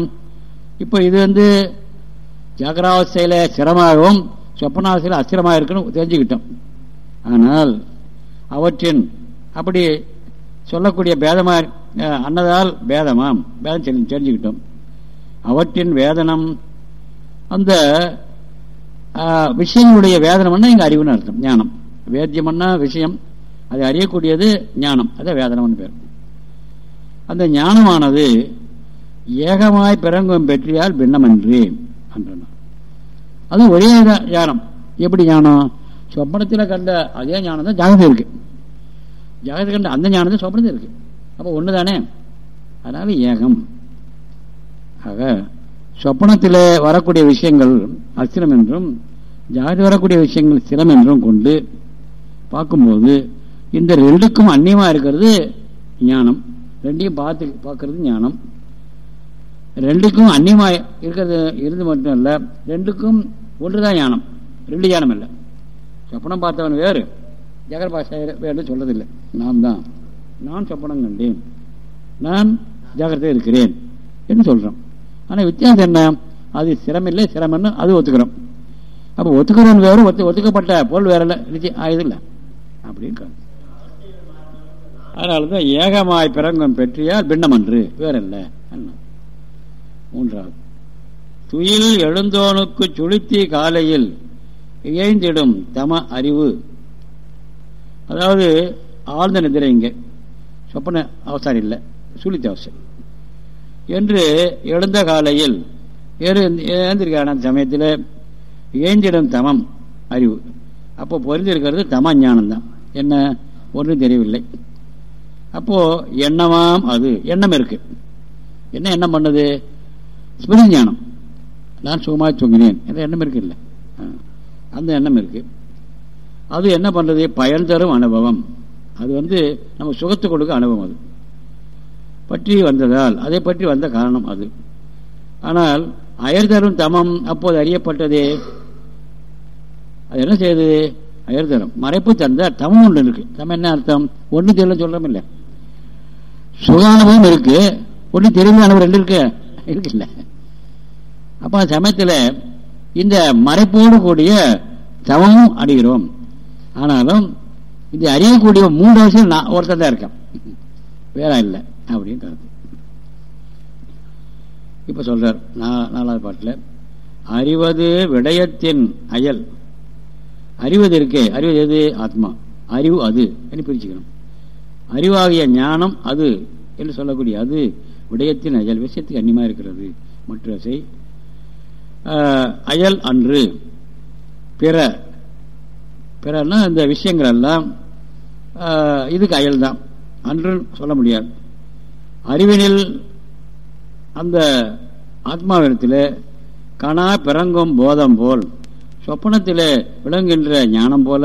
இப்போ இது வந்து ஜாக்கிராவஸ்தையில் சிரமாகவும் சொப்பனாவஸ்தையில் அஸ்திரமாக இருக்குன்னு தெரிஞ்சுக்கிட்டோம். ஆனால் அவற்றின் அப்படி சொல்லக்கூடிய பேதமா அன்னதால் பேதமாம். பேதம் தெரிஞ்சுக்கிட்டோம். அவற்றின் வேதனம் அந்த விஷயங்களுடைய வேதனம்னா இங்கே அறிவுன்னு அர்த்தம் ஞானம். வேத்தியம்னா விஷயம் அது அறியக்கூடியது ஞானம். அதான் வேதனம்னு பேர். அந்த ஞானமானது ஏகமாய் பிறங்கும் பெற்றியால் பின்னமன்றி என்றார் அது ஒரே ஞானம். எப்படி ஞானம்? சொப்பனத்தில் கண்ட அதே ஞானம் தான் ஜாகிரதை இருக்கு. ஜாகிரதை கண்ட அந்த ஞானத்தை சொப்பனத்தில் இருக்கு. அப்போ ஒன்று தானே அதனால ஏகம். ஆக சொப்பனத்தில் வரக்கூடிய விஷயங்கள் அஸ்திரம் என்றும் ஜாதி வரக்கூடிய விஷயங்கள் ஸ்திரம் என்றும் கொண்டு பார்க்கும்போது இந்த ரெண்டுக்கும் அந்நியமாக இருக்கிறது ஞானம். ரெண்டையும் பார்த்து பார்க்கறது ஞானம். ரெண்டுக்கும் அந்நியமாக இருக்கிறது இருந்து மட்டும் இல்லை ரெண்டுக்கும் ஒன்று தான் ஞானம். ரெண்டு ஞானம் இல்லை. சொப்பனம் பார்த்தவன் வேறு ஜெகர்பாஷா வேறு சொல்லதில்லை நாம் தான். நான் சொப்பனம் கண்டேன். நான் ஜாகிரதை இருக்கிறேன் என்று சொல்றோம். ஆனால் வித்தியாசம் என்ன? அது சிரமில்லை சிரமம்னு அது ஒத்துக்கிறோம். அப்போ ஒத்துக்கிறோம் வேறு ஒத்து ஒத்துக்கப்பட்ட பொருள் வேற இல்லை நிச்சயம் ஆயுதில்லை. அப்படின்னு அதனால தான் ஏகமாய் பிறங்கும் பெற்றியால் பின்னமன்று வேற இல்லை மூன்றாவது. துயில் எழுந்தோனுக்கு சுளுத்தி காலையில் இயைந்திடும் தம அறிவு. அதாவது ஆழ்ந்த நிதிரை இங்கே. சொப்பன அவசரம் இல்லை. சுழித்த அவசரம். என்று எழுந்த காலையில் ஏந்திருக்கான சமயத்தில் ஏந்திடம் தமம் அறிவு. அப்போ பொருந்திருக்கிறது தம ஞானம் தான் என்ன? ஒன்றும் தெரியவில்லை. அப்போ எண்ணமாம் அது. எண்ணம் இருக்கு. என்ன எண்ணம் பண்ணது? ஸ்மிருதி ஞானம். நான் சுகமாக தூங்கினேன். என்ற எண்ணம் இருக்கு இல்லை அந்த எண்ணம் இருக்கு. அது என்ன பண்றது? பயன் தரும் அனுபவம். அது வந்து நம்ம சுகத்தை கொடுக்க அனுபவம் அது. பற்றி வந்ததால் அதை பற்றி வந்த காரணம் அது. ஆனால் அயர்தரும் தமம் அப்போது அறியப்பட்டதே. அது என்ன செய்யுது அயர்தரம். மறைப்பு தந்த தமம் ஒன்று இருக்கு. தமம் என்ன அர்த்தம்? ஒன்று தெரியல சொல்றோம் இல்லை. சுகானுபவம் இருக்கு. ஒன்று தெரிந்த அனுபவம் ரெண்டு இருக்கு. இருக்குல்ல அப்ப அந்த சமயத்தில் இந்த மறைப்போடு கூடிய தவமும் அடைகிறோம். ஆனாலும் இது அறியக்கூடிய மூன்று வருஷம் நான் ஒருத்தர் தான் இருக்கேன். வேற இல்லை அப்படின்னு கருத்து. இப்ப சொல்றார் நாலாவது பாட்டில் அறிவது விடயத்தின் அயல். அறிவது இருக்கே அறிவது எது? ஆத்மா. அறிவு அது என்று பிரிச்சுக்கணும். அறிவாகிய ஞானம் அது என்று சொல்லக்கூடிய அது விடயத்தின் அயல். விஷயத்துக்கு அந்நியமாக இருக்கிறது. மற்ற அயல் அன்று. பிற பிறன்னா இந்த விஷயங்கள் எல்லாம் இதுக்கு அயல் தான் அன்று சொல்ல முடியாது. அறிவினில் அந்த ஆத்மாவிடத்தில் கணா பிறங்கும் போதம் போல் சொப்பனத்தில் விளங்குகின்ற ஞானம் போல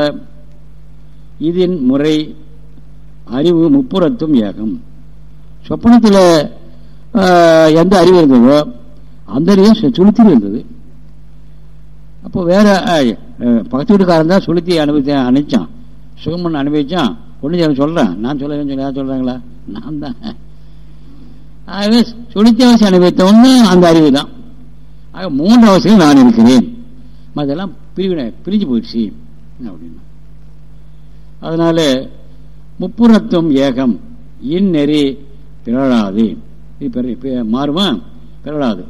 இதன் முறை அறிவு முப்புறத்தும் ஏகம். சொப்பனத்தில் எந்த அறிவு இருந்ததோ அந்த அறிவு சுளுத்தி இருந்தது. அப்போ வேற பக்கத்து வீட்டுக்காரன் தான் சுளுத்தி அனுபவித்த சுகம் பண்ண அனுபவிச்சான் ஒன்று சொல்றேன் நான் சொல்ல சொல்ல சொல்றாங்களா? நான் தான். ஆகவே சுளுத்தி அவசியம் அந்த அறிவு தான். ஆக மூன்று அவசியம் நான் இருக்கிறேன். அதெல்லாம் பிரிவினை பிரிஞ்சு போயிடுச்சு. அப்படின்னா. அதனால முப்புறத்துவம் ஏகம். இந்நெறி பிறழாது மாறுமா? பிறழாது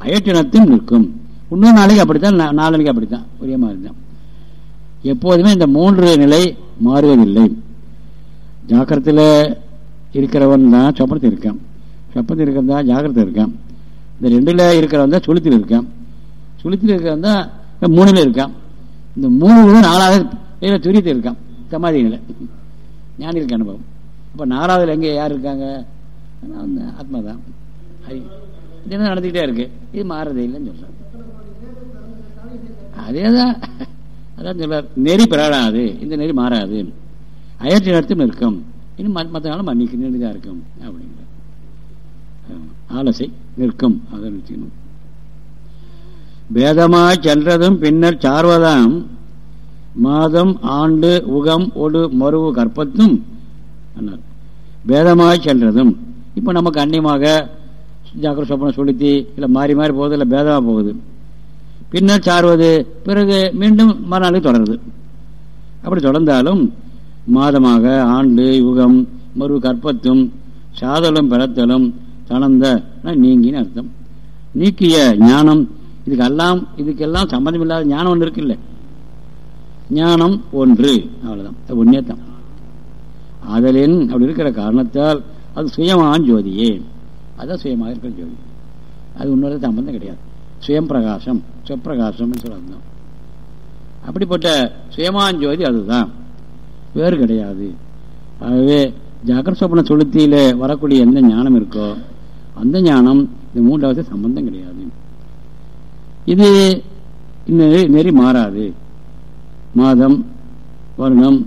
அயற்றினத்தும் நிற்கும். இன்னொரு நாளைக்கு அப்படித்தான் நாளைக்கு அப்படித்தான். ஒரே மாதிரி தான் எப்போதுமே இந்த மூன்று நிலை மாறுவதில்லை. ஜாக்கிரத்தில் இருக்கிறவன் தான் சொப்பனத்தில் இருக்கான். சொப்பனத்தில் இருக்கிறது தான் ஜாக்கிரதை இருக்கான். இந்த ரெண்டில் இருக்கிறவன் தான் சுளுத்தில் இருக்கான். சுளுத்தில் இருக்கிறவன் தான் மூணில் இருக்கான். இந்த மூணு நாலாவது துரியத்தில் இருக்கான். சமாதி நிலை. ஞானி இருக்க அனுபவம். அப்போ நாலாவதுல எங்கே யார் இருக்காங்க? ஆத்மா தான். இதுதான் நடந்துக்கிட்டே இருக்கு. இது மாறுறதே இல்லைன்னு சொல்கிறாங்க அதே தான் அதான் சொல்றார் நெறி பிராடாது இந்த நெறி மாறாது. அயற்சி நடத்தும் இருக்கும் இன்னும் மற்ற நாளும் மன்னிக்க நின்றுதான் இருக்கும் அப்படிங்கிற ஆலோசை நிற்கும் அதை நிறுத்திக்கணும். பேதமாய் சென்றதும் பின்னர் சார்வதாம் மாதம் ஆண்டு உகம் ஒடு மருவு கற்பத்தும் பேதமாய் சென்றதும் இப்போ நமக்கு அந்நியமாக ஜாக்கிர சொப்பனை சொலுத்தி இல்லை மாறி மாறி போகுது இல்லை பேதமாக போகுது. பின்னர் சார்வது பிறகு மீண்டும் மறுநாளுக்கு தொடருது அப்படி தொடர்ந்தாலும் மாதமாக ஆண்டு யுகம் மறு கற்பத்தும் சாதலும் பிறத்தலும் தளர்ந்த நீங்கின்னு அர்த்தம். நீக்கிய ஞானம் இதுக்கெல்லாம் இதுக்கெல்லாம் சம்பந்தம் இல்லாத ஞானம் ஒன்று இருக்குல்ல. ஞானம் ஒன்று அவ்வளவுதான். ஒன்னே தான் ஆதலின் அப்படி இருக்கிற காரணத்தால் அது சுயமான ஜோதியே. அதான் சுயமாக இருக்கிற ஜோதி. அது இன்னொரு சம்பந்தம் கிடையாது. சுயம் பிரகாசம் சொல்லணும் அப்படிப்பட்ட சுயமாஞ்சோதி அதுதான். வேறு கிடையாது. ஆகவே ஜாக்கிர சொப்பன வரக்கூடிய எந்த ஞானம் இருக்கோ அந்த ஞானம் இந்த மூன்றாவது சம்பந்தம் கிடையாது. இது நெறி மாறாது. மாதம் வருணம்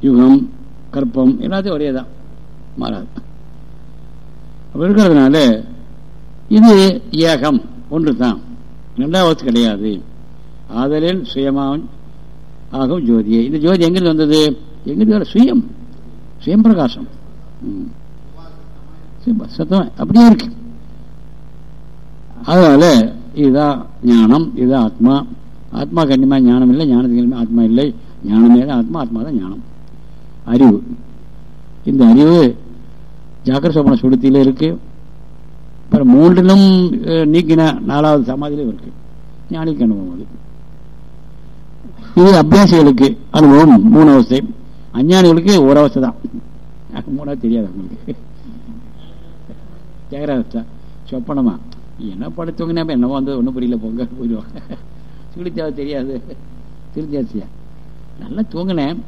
யுகம் கற்பம் எல்லாத்தையும் ஒரே தான். மாறாது. அப்படி இருக்கிறதுனால இது ஏகம். ஒன்று தான் ரெண்டாவது கிடையாது. ஆதலில் சுயமாவும் ஆகும் ஜோதியை. இந்த ஜோதி எங்கிருந்து வந்தது? எங்கிருந்து சுயம். சுயம் பிரகாசம் சத்தம்? அப்படியே இருக்கு. அதனால இதுதான் ஞானம் இதுதான் ஆத்மா. ஆத்மா கண்டிப்பா ஞானம் இல்லை ஞானத்துக்கு ஆத்மா இல்லை. ஞானமே தான் ஆத்மா ஆத்மா தான் ஞானம். அறிவு. இந்த அறிவு ஜாக்கிர சோபன சுடுத்தியில இருக்கு. மூன்றிலும் நீக்கின நாலாவது சமாதியிலும் இருக்கு. ஞானிக்கு அனுபவம் அது? இது அபியாசிகளுக்கு அனுபவம் மூணு அவஸ்தை. அஞ்ஞானிகளுக்கு ஒரு அவஸ்தை தான். மூணாவது தெரியாது அவங்களுக்கு. ஜெகராவஸ்தா சொப்பனமா? என்ன படுத்தவங்க என்னவோ வந்து ஒன்றும் புரியல பொங்க போயிடுவாங்க. சுழித்தாவ தெரியாது. திருத்தியாச்சியா நல்லா தூங்கினேன்.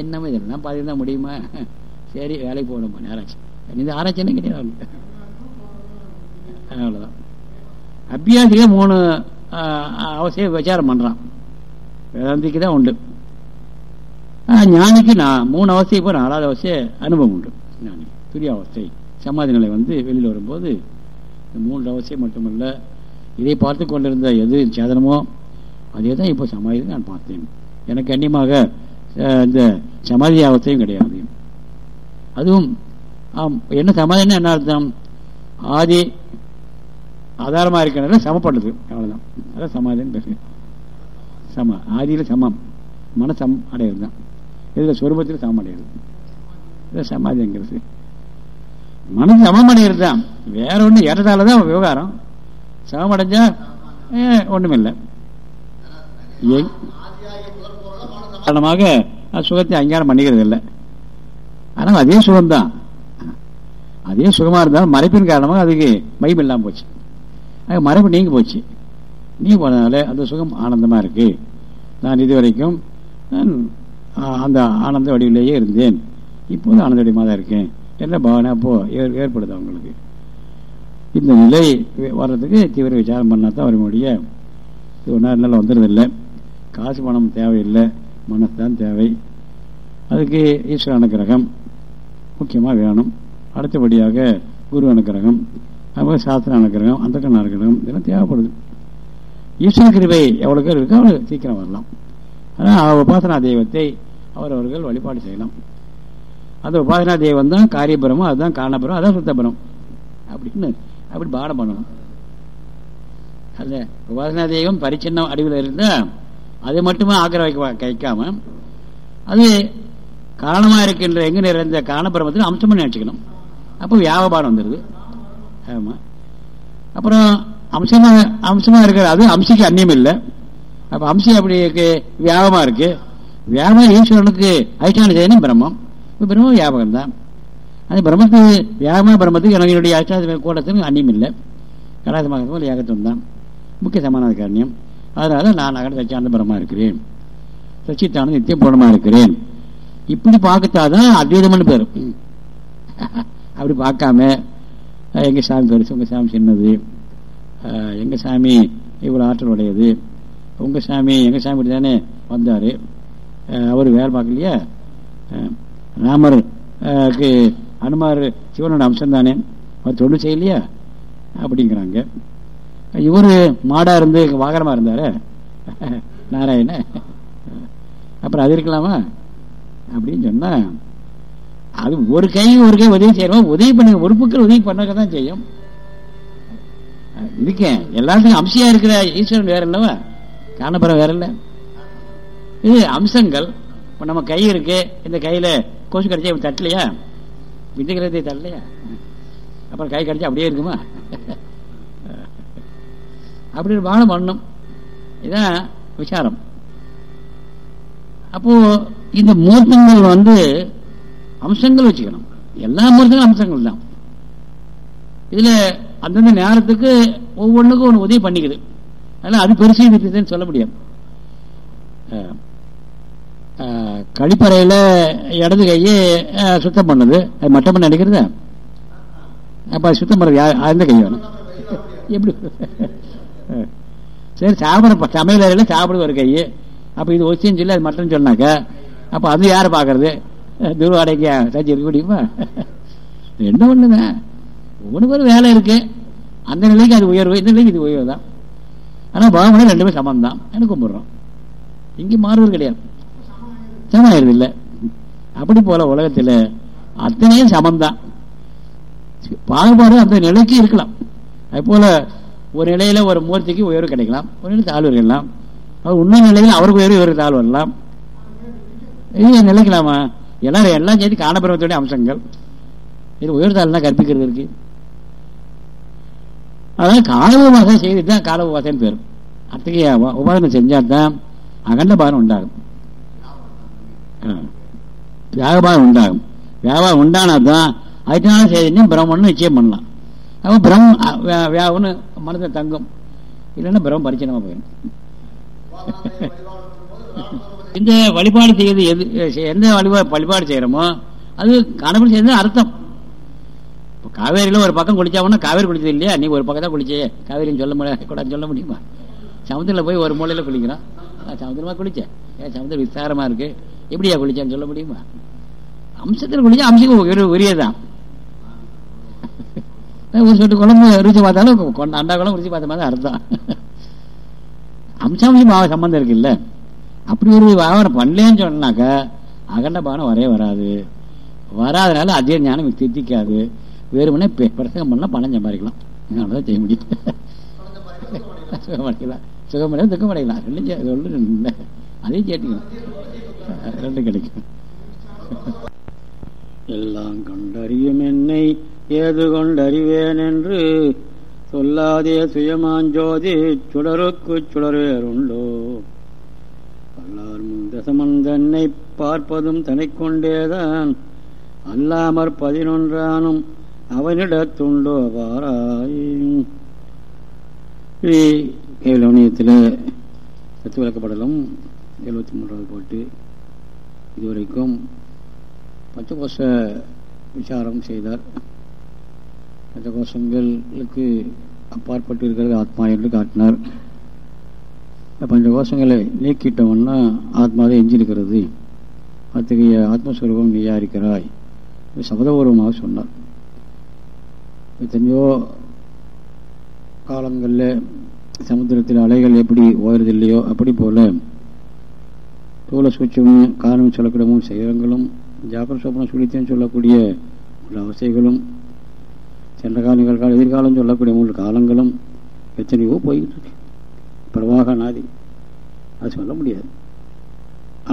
என்னமே இதெல்லாம் பார்த்துதான் முடியுமா? சரி வேலைக்கு போகணும் நேராச்சு இந்த ஆராய்ச்சி கிடையாது அவ்வளோதான் அபியாசிக மூணு அவசியம் விசாரம் பண்ணுறான் வேதாந்திக்கு தான் உண்டு. ஞானிக்கு நான் மூணு அவசியம் இப்போ நாலாவது அவசிய அனுபவம் உண்டு. ஞானி துரிய அவஸ்தை. சமாதி நிலை வந்து வெளியில் வரும்போது மூன்று அவசியம் மட்டுமல்ல இதை பார்த்து கொண்டிருந்த எது சேதனமோ அதே தான் இப்போ சமாதி நான் பார்த்தேன். எனக்கு கண்ணியமாக இந்த சமாதி அவஸ்தையும் கிடையாது. அதுவும் என்ன சமாதினா என்ன அர்த்தம்? ஆதி ஆதாரமா இருக்கிறனால சமப்படுது. அவ்வளவுதான். அதான் சமாதின்னு பேசுகிறேன் சம ஆதியில சமம். மன சம் அடையிறது தான் இதுல சொரூபத்தில் சமம் அடையிறது. இதான் சமாதிங்கிறது. மனசு சமம் அடையிறது தான் வேற ஒண்ணு ஏறதால தான் விவகாரம். சமம் அடைஞ்சா ஒண்ணுமில்லை. காரணமாக சுகத்தை அங்கீகாரம் பண்ணிக்கிறது இல்லை ஆனால் அதே சுகம்தான். அதே சுகமா இருந்தாலும் மறைப்பின் காரணமாக அதுக்கு மயம் இல்லாமல் போச்சு. அது மறைப்பு நீங்கி போச்சு. நீங்க போனதுனால அந்த சுகம் ஆனந்தமாக இருக்கு. நான் இதுவரைக்கும் நான் அந்த ஆனந்த வடிவிலேயே இருந்தேன். இப்போது ஆனந்த வடிவமாக தான் இருக்கேன். என்ன பாவனை? அப்போ ஏற்படுது அவங்களுக்கு இந்த நிலை வர்றதுக்கு தீவிர விசாரம் பண்ணால் தான் வர முடியும் இது ஒன்றா இருந்தாலும் வந்துடுறதில்லை. காசு பணம் தேவையில்லை. மனசு தான் தேவை. அதுக்கு ஈஸ்வர அனுக்கிரகம் முக்கியமாக வேணும். அடுத்தபடியாக குரு அனுக்கிரகம். அப்புறம் சாஸ்திர அனுக்கிரகம் அந்த கண் அனுக்கிரகம் இதெல்லாம் தேவைப்படுது. ஈஸ்வர கிருபை எவ்வளோ பேர் இருக்கோ அவ்வளோ சீக்கிரம் வரலாம். ஆனால் உபாசனா தெய்வத்தை அவரவர்கள் வழிபாடு செய்யலாம். அந்த உபாசனா தெய்வம் தான் காரியபுரமும் அதுதான் காரணபுரம் அதான் சுத்தபுரம். அப்படின்னு அப்படி பாடம் பண்ணணும். அல்ல உபாசனா தெய்வம் பரிச்சின்னம் அடிவில் இருந்தால் அது மட்டுமே ஆக்கிர கைக்காம அது காரணமாக இருக்கின்ற எங்கே நிறைந்த காரணபிரமத்தில் அம்சம் நினச்சிக்கணும் அப்போ வியாபாரம் வந்துடுது ஆமாம் அப்புறம் அம்சமாக அம்சமாக இருக்கிற அது அம்சிக்கு அந்நியம் இல்லை. அப்போ அம்சி அப்படி இருக்கு வியாபமாக இருக்கு. வியாபம் ஈஸ்வரனுக்கு அதிஷ்டான செய்யணும் பிரம்மம். இப்போ பிரம்மம் வியாபகம் தான். அது பிரம்மத்துக்கு வியாபக பிரம்மத்துக்கு எனக்கு என்னுடைய அதிஷ்டான கூடத்துக்கு அந்நியம் இல்லை. கலாசமாக ஏகத்துவம் தான். முக்கிய சமானாத காரணியம் அதனால நான் அகட சச்சியானந்த பிரமா இருக்கிறேன். சச்சித்தானந்த நித்திய பூர்ணமா இருக்கிறேன். இப்படி பார்க்கத்தாதான் அத்வைதம்னு பேர் அப்படி பார்க்காம எங்கள் சாமி பெருசு உங்கள் சாமி சின்னது. எங்கள் சாமி இவ்வளோ ஆற்றல் உடையது. உங்கள் சாமி எங்கள் சாமி தானே வந்தார் அவர் வேலை பார்க்கலையா? ராமர் அனுமார் சிவனோட அம்சம் தானே அவர் தொழில் செய்யலையா? அப்படிங்கிறாங்க. இவர் மாடாக இருந்து வாகனமாக இருந்தார்? நாராயண. அப்புறம் அது இருக்கலாமா? அப்படின்னு சொன்னால் அது ஒரு கை ஒரு கை உதவி செய்யறோம் உதவி பண்ண உறுப்புகள் உதவி பண்ணக்க தான் செய்யும். இருக்கேன் எல்லாத்துக்கும் அம்சியா இருக்கிற ஈஸ்வரன் வேற இல்லவா? காணப்புறம் வேற இல்ல. இது அம்சங்கள். இப்ப நம்ம கை இருக்கு இந்த கையில கொசு கடிச்சா தட்டலையா? விந்துக்கிறதே தட்டலையா? அப்புறம் கை கடிச்சா அப்படியே இருக்குமா? அப்படி ஒரு பானம் பண்ணும். இதான் விசாரம். அப்போ இந்த மூர்த்தங்கள் வந்து அம்சங்கள் வச்சுக்கணும். எல்லா மூர்த்தங்களும் அம்சங்கள் தான். இதுல அந்தந்த நேரத்துக்கு ஒவ்வொன்றுக்கும் ஒன்று உதவி பண்ணிக்குது. அதனால அது பெருசு விட்டுதுன்னு சொல்ல முடியாது. கழிப்பறையில் இடது கையை சுத்தம் பண்ணுது. அது மட்டம் பண்ண நினைக்கிறதா? அப்ப சுத்தம் பண்ணுறது அந்த கை வேணும். எப்படி? சரி சாப்பிட சமையல் அறையில் சாப்பிடுது ஒரு கை அப்போ இது ஒசின்னு சொல்லி அது மட்டும் சொன்னாக்க அப்போ அது யாரை பார்க்கறது துருவாடைக்கு சச்சி இருக்க முடியுமா என்ன ஒண்ணுதான் ஒவ்வொன்று ஒரு வேலை இருக்கு. அந்த நிலைக்கு அது உயர்வு. இந்த நிலைக்கு இது உயர்வு தான். ஆனால் பாவனை ரெண்டுமே சமம் தான் எனக்கு கும்பிட்றோம்? இங்கே மாறுவது கிடையாது. சமாயிருது இல்லை அப்படி போல உலகத்தில் அத்தனையும் சமம்தான். பாகுபாடு அந்த நிலைக்கு இருக்கலாம். அது போல ஒரு நிலையில ஒரு மூர்த்திக்கு உயர்வு கிடைக்கலாம். ஒரு நிலை தாழ்வு இருக்கலாம் உண்மை நிலையில் அவருக்கு உயர்வு இவருக்கு தாழ்வு வரலாம். இது நிலைக்கலாமா? எல்லாம் எல்லாம் சேர்த்து காணப்பிரமத்துடைய அம்சங்கள். இது உயர்தாள் தான் கற்பிக்கிறது இருக்கு. அதாவது கால உபாசம் செய்து தான் கால உபாசம் பேர். அத்தகைய உபாசனம் செஞ்சால் தான் அகண்ட பாரம் உண்டாகும் வியாபாரம் உண்டாகும். வியாபாரம் உண்டானா தான் அதனால செய்தியும் பிரம்மன்னு நிச்சயம் பண்ணலாம். அப்போ பிரம் வியாபன்னு மனதில் தங்கும். இல்லைன்னா பிரம் பரிச்சனமா போயிடும். இந்த வழிபாடு செய்யறது எது எந்த வழிபாடு வழிபாடு செய்யறோமோ அது கணவன் செய்யறது அர்த்தம் இப்போ காவேரியில் ஒரு பக்கம் குளிச்சாவோன்னா காவேரி குளிச்சது இல்லையா நீ ஒரு பக்கம் தான் குளிச்சே காவேரின்னு சொல்ல முடியாது கூட சொல்ல முடியுமா சமுத்திரத்தில் போய் ஒரு மூலையில் குளிக்கிறான் சமுத்திரமா குளிச்சேன் ஏன் சமுத்திரம் விசாரமா இருக்கு எப்படியா குளிச்சேன்னு சொல்ல முடியுமா அம்சத்தில் குளிச்சா அம்சம் உரியதான் ஒரு சொட்டு குழம்பு ருச்சி பார்த்தாலும் அண்டா குழம்பு ருச்சி பார்த்த மாதிரி அர்த்தம் அம்சாம்சம் பாவ சம்பந்தம் இருக்குல்ல அப்படி ஒரு வியாபாரம் பண்ணலேன்னு சொன்னாக்கா அகண்ட பானம் வரவே வராது. வராதனால அதே ஞானம் தித்திக்காது. வேறுமனே பிரசங்கம் பண்ணால் பணம் சம்பாதிக்கலாம். அவ்வளோதான் செய்ய முடியும். சுகமடைக்கலாம் சுகமடையும் துக்கமடையலாம். ரெண்டும் சொல்லு அதையும் கேட்டுக்கலாம். ரெண்டும் கிடைக்கும். எல்லாம் கொண்டறியும் என்னை ஏது கொண்டறிவேன் என்று சொல்லாதே சுயமாஞ்சோதி சுடருக்கு சுடரேருண்டோ பல்லார் முன் தசமன் தன்னை பார்ப்பதும் தனை கொண்டேதான் அல்லாமற் பதினொன்றானும் அவனிடத்துண்டோ பாராய் சத்து விளக்கப்படலும் எழுபத்தி மூன்றாவது போட்டு. இதுவரைக்கும் பஞ்சகோஷ விசாரம் செய்தார். பஞ்சகோஷங்களுக்கு அப்பாற்பட்டு இருக்கிறது ஆத்மா என்று காட்டினார். பஞ்ச கோஷங்களை நீக்கிட்டோம்னா ஆத்மாவே எஞ்சிருக்கிறது. அத்தகைய ஆத்மஸ்வரூபம் நீயா இருக்கிறாய் சபதபூர்வமாக சொன்னார். எத்தனையோ காலங்களில் சமுத்திரத்தில் அலைகள் எப்படி ஓயறதில்லையோ அப்படி போல தூள சூட்சமும் காரணம் சொல்லக்கூடிய செயலங்களும் ஜாக்கிர சோப்பன சுழித்தம் சொல்லக்கூடிய உள்ள அவசைகளும் சென்ற கால நிகழ்காலம் எதிர்காலம் சொல்லக்கூடிய மூன்று காலங்களும் எத்தனையோ போய்கிட்டு இருக்கு. பிரவாகநாதி. அது சொல்ல முடியாது.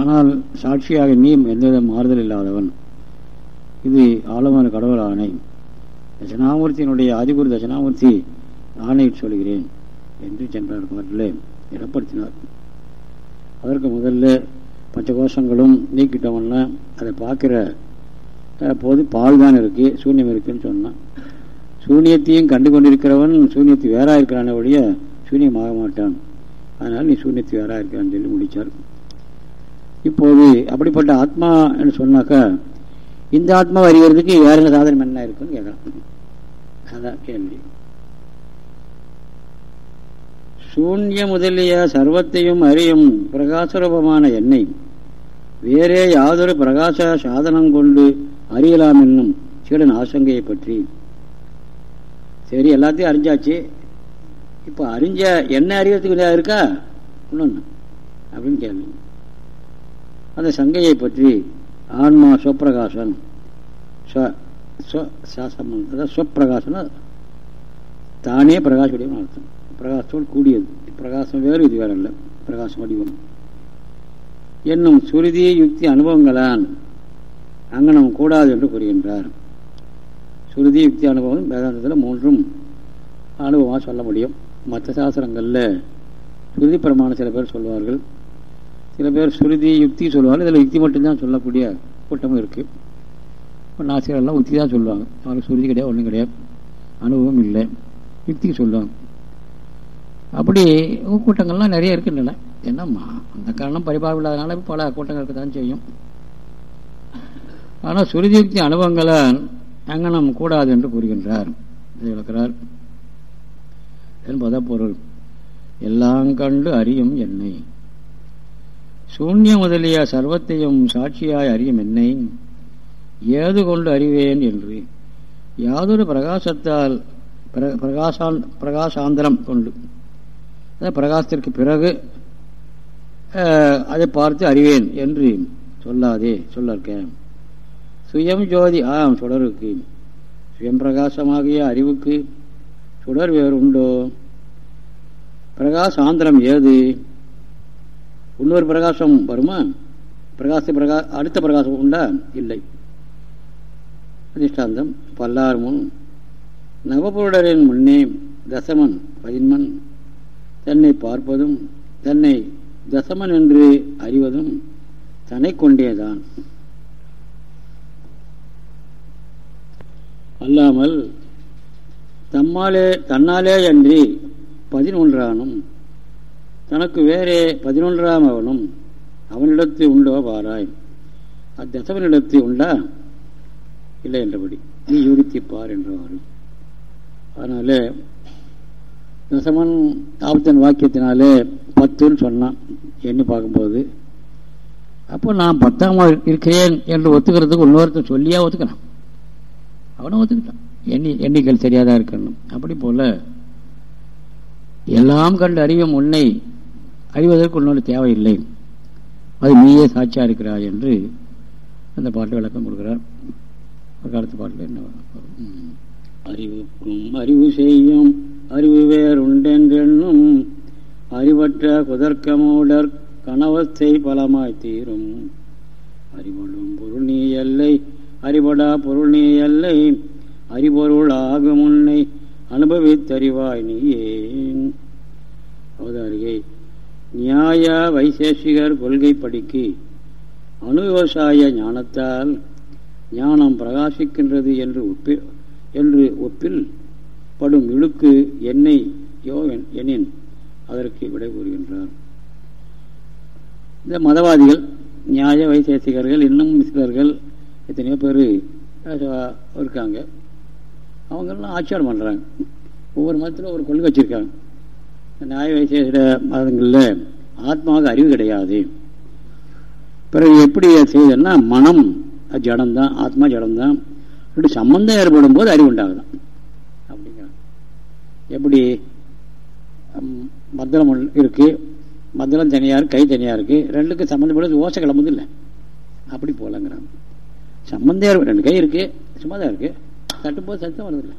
ஆனால் சாட்சியாக நீ எந்தவித மாறுதல் இல்லாதவன். இது ஆழமான கடவுள் ஆணை தட்சிணாமூர்த்தியினுடைய ஆதிகுரு தட்சிணாமூர்த்தி ஆணையிட்டு சொல்கிறேன் என்று சென்றார் பாட்டிலே இடப்படுத்தினார் அதற்கு முதல்ல பஞ்சகோஷங்களும் நீக்கிட்டோம்னா அதை பார்க்குற போது பால் தான் இருக்கு சூன்யம் இருக்குன்னு சொன்னான். சூன்யத்தையும் கண்டு கொண்டிருக்கிறவன் சூன்யத்தை வேறாக இருக்கிறான ஒழிய ஆக மாட்டான். அதனால் நீ சூன்யத்து வேறா சொல்லி முடித்தார் இப்போது அப்படிப்பட்ட ஆத்மா என்று சொன்னாக்கா இந்த ஆத்மா அறிகிறதுக்கு வேற என்ன சாதனம் என்ன இருக்குன்னு கேட்கலாம். அதான் கேள்வி. சூன்ய முதலிய சர்வத்தையும் அறியும் பிரகாசரூபமான எண்ணெய் வேறே யாதொரு பிரகாச சாதனம் கொண்டு அறியலாம் என்னும் சீடன் ஆசங்கையை பற்றி. சரி எல்லாத்தையும் அறிஞ்சாச்சு. இப்போ அறிஞ்ச என்ன அறியறதுக்கு இருக்கா? ஒன்று அப்படின்னு கேள்வி. அந்த சங்கையை பற்றி ஆன்மா சுவப்பிரகாசன் சொப்பிரகாசன தானே பிரகாச வடிவம் அர்த்தம். பிரகாசத்தோடு கூடியது. பிரகாசம் வேறு இது வேற இல்லை பிரகாச வடிவம். என்னும் சுருதி யுக்தி அனுபவங்களான் அங்கனம் கூடாது என்று கூறுகின்றார். சுருதி யுக்தி அனுபவம் வேதாந்தத்தில் மூன்றும் அனுபவமாக சொல்ல முடியும். மற்ற சாஸ்திரங்களில் சுருதி பிரமாணம் சில பேர் சொல்வார்கள். சில பேர் சுருதி யுக்தி சொல்லுவார்கள் இதில் யுக்தி மட்டும்தான் சொல்லக்கூடிய கூட்டமும் இருக்குது இப்போ நாசிரியர்லாம் யுக்தி தான் சொல்லுவாங்க. அவங்களுக்கு சுருதி கிடையாது ஒன்றும் கிடையாது. அனுபவம் இல்லை. யுக்திக்கு சொல்லுவாங்க. அப்படி கூட்டங்கள்லாம் நிறைய இருக்குன்னு என்னம்மா அந்த காரணம் பரிபாகம் இல்லாதனால பல கூட்டங்கள் இருக்க தான் செய்யும். ஆனால் சுருதி யுக்தி அனுபவங்களை அங்கனம் கூடாது என்று கூறுகின்றார். இதை விளக்கிறார். என்பத பொருள் எல்லாம் கண்டு அறியும் என்னை. சூன்ய முதலிய சர்வத்தையும் சாட்சியாய் அறியும் என்னை. ஏது கொண்டு அறிவேன் என்று. யாதொரு பிரகாசத்தால் பிரகாசான் பிரகாசாந்திரம் கொண்டு. பிரகாசத்திற்கு பிறகு அதை பார்த்து அறிவேன் என்று சொல்லாதே சொல்ல சுயம் ஜோதி ஆம் சுடருக்கு. சுயம் பிரகாசமாகிய அறிவுக்கு சுடர் வேறு உண்டோ? பிரகாசாந்திரம் ஏது? இன்னொரு பிரகாசம் வருமா? பிரகாச பிரகா அடுத்த பிரகாசம் உண்டா? இல்லை. அதிஷ்டாந்தம். பல்லார் முன். நவபுருடரின் முன்னே தசமன் பதின்மன் தன்னை பார்ப்பதும் தன்னை தசமன் என்று அறிவதும் தன்னை கொண்டேதான். அல்லாமல் தம்மாலே தன்னாலே அன்றி பதினொன்றானும் தனக்கு வேறே பதினொன்றாம் அவனும் அவனிடத்து உண்டோ பாராய் அத்தசவனிடத்து உண்டா? இல்லை என்றபடி. நீ யூகித்திப்பார் என்றவாறு. அதனால தசமன் ஆபத்தன் வாக்கியத்தினாலே பத்துன்னு சொன்னான். எண்ணி பார்க்கும்போது அப்போ நான் பத்தாம் இருக்கிறேன் என்று ஒத்துக்கிறதுக்கு இன்னொருத்தர் சொல்லியா ஒத்துக்கிறான்? அவனும் ஒத்துக்கிட்டான். எண்ணி எண்ணிக்கல் சரியாதான் இருக்கணும். அப்படி போல் எல்லாம் கண்டு அறியும் உன்னை அறிவதற்கு உன்னோட தேவையில்லை. அது நீயே சாட்சியா இருக்கிறாய் என்று அந்த பாட்டு விளக்கம் கொடுக்கிறார். காலத்து பாட்டில் என்ன அறிவுக்கும் அறிவு செய்யும் அறிவு வேறுண்டென்றென்னும் அறிவற்ற குதர்க்கமோடர் கணவத்தை பலமாய் தீரும். அறிவடும் பொருள் நீ எல்லை அறிவடா பொருள் நீ எல்லை அறிபொருள் ஆகும் உன்னை அனுபவித்தறிவாய் நீயே அவதாரிகை. நியாய வைசேஷிகர் கொள்கை படிக்கு அணு விவசாய ஞானத்தால் ஞானம் பிரகாசிக்கின்றது என்று ஒப்பி என்று ஒப்பில் படும் இழுக்கு என்னை யோ எனின் அதற்கு விடை கூறுகின்றார். இந்த மதவாதிகள் நியாய வைசேசிகர்கள் இன்னும் சிலர்கள் எத்தனையோ பேர் இருக்காங்க. அவங்கெல்லாம் ஆட்சியாளம் பண்ணுறாங்க ஒவ்வொரு மதத்தில் ஒரு கொள்கை வச்சுருக்காங்க. நியாய வைத்திய மதங்களில் ஆத்மாவுக்கு அறிவு கிடையாது. பிறகு எப்படி செய்யுதுன்னா மனம் ஜடம்தான் ஆத்மா ஜடம்தான். ரெண்டு சம்பந்தம் ஏற்படும் போது அறிவு உண்டாகுதான். அப்படிங்கிறாங்க. எப்படி? மத்திரம் இருக்கு. மத்தளம் தனியாக இருக்கு கை தனியாக இருக்கு. ரெண்டுக்கு சம்மந்தப்படும் ஓசை கிளம்புது இல்லை அப்படி போகலங்கிறாங்க சம்மந்தம் ரெண்டு கை இருக்கு சும்மா தான் இருக்குது தட்டும் போது சத்தம் வருதில்லை.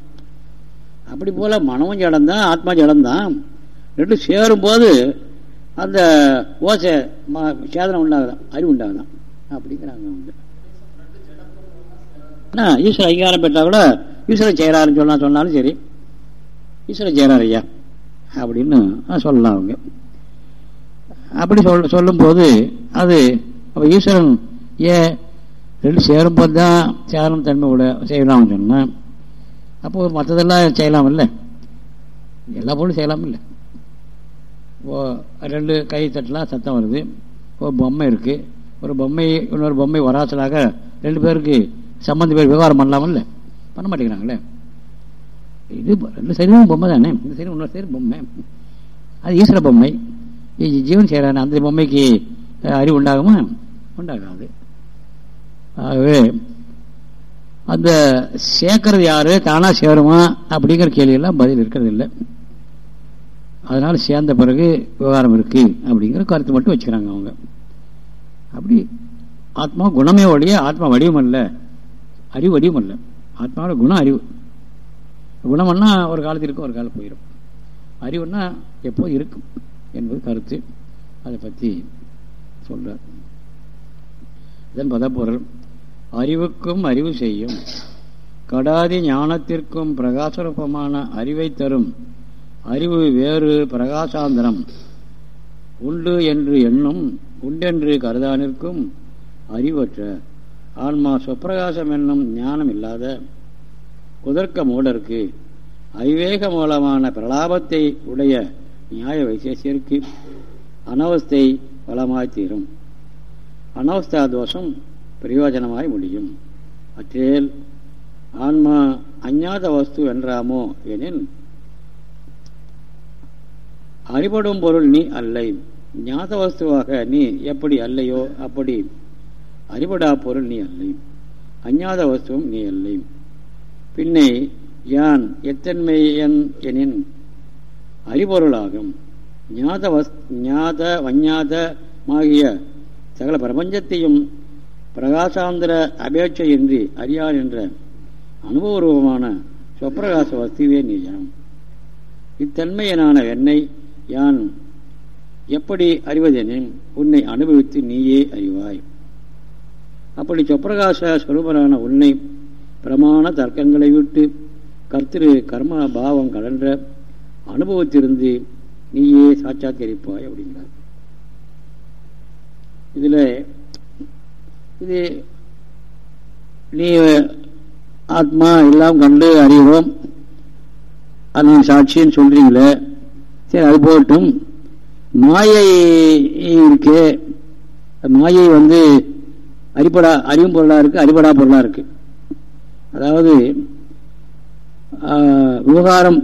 அப்படி போல மனமும் ஜடம்தான் ஆத்மா ஜடம்தான் ரெண்டும் சேரும் போது அந்த ஓசை சேதனம் உண்டாகுதான் அறிவு உண்டாகுதான். அப்படிங்கிறாங்க உண்டு ஈஸ்வர அங்கீகாரம் பெற்றா கூட ஈஸ்வரன் செய்கிறாருன்னு சொன்னா சொன்னாலும் சரி. ஈஸ்வரன் செய்கிறார் ஐயா. அப்படின்னு சொல்லலாம் அவங்க. அப்படி சொல் சொல்லும்போது அது அப்போ ஈஸ்வரன் ஏன் ரெண்டு சேரும்போது தான் சேரும் தன்மை விட செய்யலாம்னு சொன்னால் அப்போ மற்றதெல்லாம் செய்யலாம் இல்லை. எல்லா பொருளும் செய்யலாம் இல்லை. ஓ ரெண்டு கை தட்டலாம் சத்தம் வருது. ஒரு பொம்மை இருக்குது ஒரு பொம்மை இன்னொரு பொம்மை வராசலாக ரெண்டு பேருக்கு சம்மந்த பேர் விவகாரம் பண்ணலாமல்ல பண்ண மாட்டேங்கிறாங்களே. இது ரெண்டு சரியான பொம்மை தானே. இந்த சரி இன்னொரு சரி பொம்மை. அது ஈஸ்வர பொம்மை. ஜீவன் செய்கிறானே அந்த பொம்மைக்கு அறிவு உண்டாகுமா? உண்டாகாது. ஆகவே அந்த சேர்க்கறது யாரு? தானா சேருமா? அப்படிங்கிற கேள்வியெல்லாம் பதில் இருக்கிறது இல்லை அதனால சேர்ந்த பிறகு விவகாரம் இருக்கு அப்படிங்கிற கருத்து மட்டும் வச்சுக்கிறாங்க அவங்க. அப்படி ஆத்மா குணமே ஒழிய ஆத்மா வடிவம் அல்ல. அறிவு வடிவம் அல்ல. ஆத்மாவோட குணம் அறிவு. குணம்னா ஒரு காலத்தில் இருக்கும் ஒரு காலம் போயிடும் அறிவுன்னா எப்போ இருக்கும் என்பது கருத்து. அதை பற்றி சொல்றார். இதன் பதப்பொருள். அறிவுக்கும் அறிவு செய்யும். கடாதி ஞானத்திற்கும் பிரகாசரூபமான அறிவை தரும். அறிவு வேறு பிரகாசாந்தரம். உண்டு என்று எண்ணும் உண்டென்று கருதானிற்கும் அறிவற்ற. ஆன்மா சொப்பிரகாசம் என்னும் ஞானம் இல்லாத குதர்க்க மூடருக்கு ஐவேக மூலமான பிரலாபத்தை உடைய நியாய வைசேஷியருக்கு அனவஸ்தை பலமாய் தீரும். அனவஸ்தா தோஷம் பிரயோஜனமாய் முடியும். அற்றேல் ஆன்மா அஞ்ஞாத வஸ்து என்றாமோ எனின் அறிபடும் பொருள் நீ அல்லை. ஞாத வஸ்துவாக நீ எப்படி அல்லையோ அப்படி அறிபடா பொருள் நீ அல்லை. அஞ்ஞாத வஸ்துவும் நீ அல்லை. பின்னே யான் எத்தன்மையன் எனின் அறிபொருளாகும். ஞாத வஸ் ஞாத வஞ்ஞாதமாகிய சகல பிரபஞ்சத்தையும் பிரகாசாந்திர அபேட்சையின்றி அறியார் என்ற அனுபவரூபமான சொப்பிரகாச வஸ்துவே நீயாம் இத்தன்மையனான என்னை யான் எப்படி அறிவதெனின் உன்னை அனுபவித்து நீயே அறிவாய். அப்படி சொப்பிரகாச ஸ்வரூபனான உன்னை பிரமாண தர்க்கங்களை விட்டு கர்த்திரு கர்ம பாவம் கலன்ற அனுபவத்திலிருந்து நீயே சாட்சாத்தரிப்பாய் அப்படிங்கிறார். இதில் இது நீ ஆத்மா எல்லாம் கண்டு அறிகிறோம் அது சாட்சின்னு சொல்றீங்களே. சரி அது போகட்டும். மாயை இருக்கு. மாயை வந்து அரிப்படா அறிவும் பொருளாக இருக்கு அரிபடா பொருளாக இருக்கு. அதாவது விவகாரம்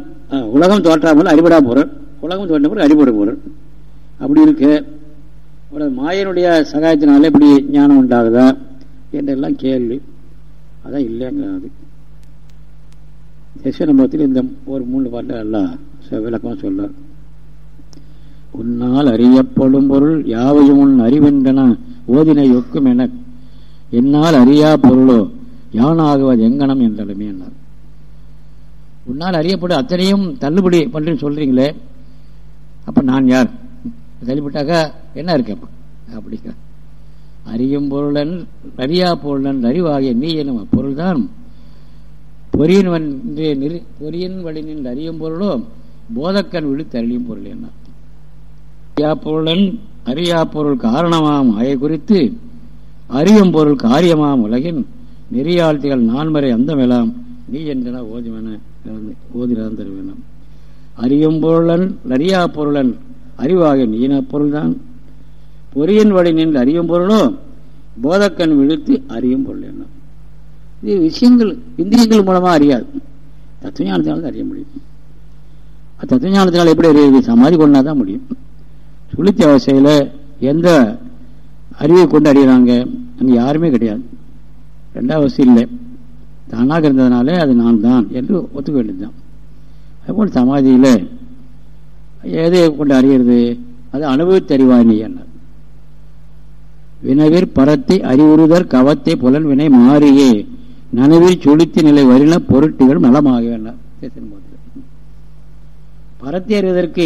உலகம் தோற்றாமல் அரிபடா பொருள் உலகம் தோற்ற பொருள் அரிபட பொருள். அப்படி இருக்கு மாயனுடைய சகாயத்தினால இப்படி ஞானம் உண்டாகுதா என்றெல்லாம் கேள்வி. அதான் இல்லைங்கிறது. தசநம்பத்தில் இந்த ஒரு மூணு பாட்டில் எல்லாம் விளக்கமாக சொல்றார். உன்னால் அறியப்படும் பொருள் யாவையும் உன் அறிவென்றன ஓதினை ஒக்கும் என. என்னால் அறியா பொருளோ யானாகுவது எங்கனம் என்றலுமே என்னார் உன்னால் அறியப்படும் அத்தனையும் தள்ளுபடி பண்ணுறேன்னு சொல்றீங்களே அப்ப நான் யார்? தள்ளிவிட்டாக்கா என்ன இருக்கேன் அப்படிங்க அறியும் பொருளன் அறியா பொருளன் அறிவாகிய நீ எனும் அப்பொருள்தான். பொறியின் பொறியின் வழி நின்று அறியும் பொருளோ போதக்கன் விழித்து தள்ளியும் பொருள் என்ன அறியா பொருளன் அறியா பொருள் காரணமாம் ஆய குறித்து அறியும் பொருள் காரியமாம் உலகின் நெறியாழ்த்திகள் நான்மறை அந்தமெல்லாம் நீ என்றன ஓதிவன ஓதிராந்தருவேனம் அறியும் பொருளன் அறியா பொருளன் அறிவாக நீன பொருள்தான். பொறியின் வழி நின்று அறியும் பொருளோ போதக்கன் விழுத்து அறியும் பொருள் என்ன இது விஷயங்கள் இந்திரியங்கள் மூலமாக அறியாது. தத்துவஞானத்தினால தான் அறிய முடியும். அது தத்துவஞானத்தினால் எப்படி அறியுது சமாதி கொண்டா தான் முடியும். சுளுத்தி அவசையில் எந்த அறிவை கொண்டு அறிகிறாங்க? அங்கே யாருமே கிடையாது. ரெண்டாவது அவசியம் இல்லை. தானாக இருந்ததுனாலே அது நான் தான் என்று ஒத்துக்க வேண்டியதுதான். அதுபோல் சமாதியில் எதை கொண்டு அறிகிறது அது அனுபவித்தறிவாய் நீ என்ன? வினவிற் பரத்தை அறிவுறுதல் கவத்தை புலன் வினை மாறியே. நனவில் சுளுத்தி நிலை வரின பொருட்டுகள் நலமாக வேண்டாம் பரத்தை அறிவதற்கு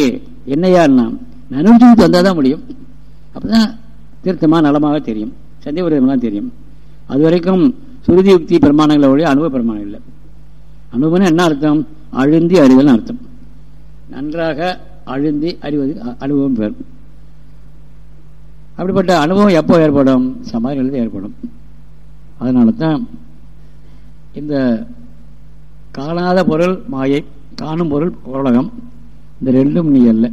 என்னையான்னா நனவு சுழித்து வந்தால் தான் முடியும். அப்பதான் தீர்த்தமாக நலமாக தெரியும். சந்தேகலாம் தெரியும். அது வரைக்கும் சுருதி யுக்தி பிரமாணங்களை ஒழிய அனுபவ பிரமாணம் இல்லை. அனுபவம் என்ன அர்த்தம்? அழுந்தி அறிதல் அர்த்தம். நன்றாக அழுந்தி அறிவது அனுபவம் பெறும் அப்படிப்பட்ட அனுபவம் எப்போ ஏற்படும்? சமாதிகளில் ஏற்படும். அதனால தான் இந்த காணாத பொருள் மாயை காணும் பொருள் உலகம் இந்த ரெண்டும் நீ அல்ல.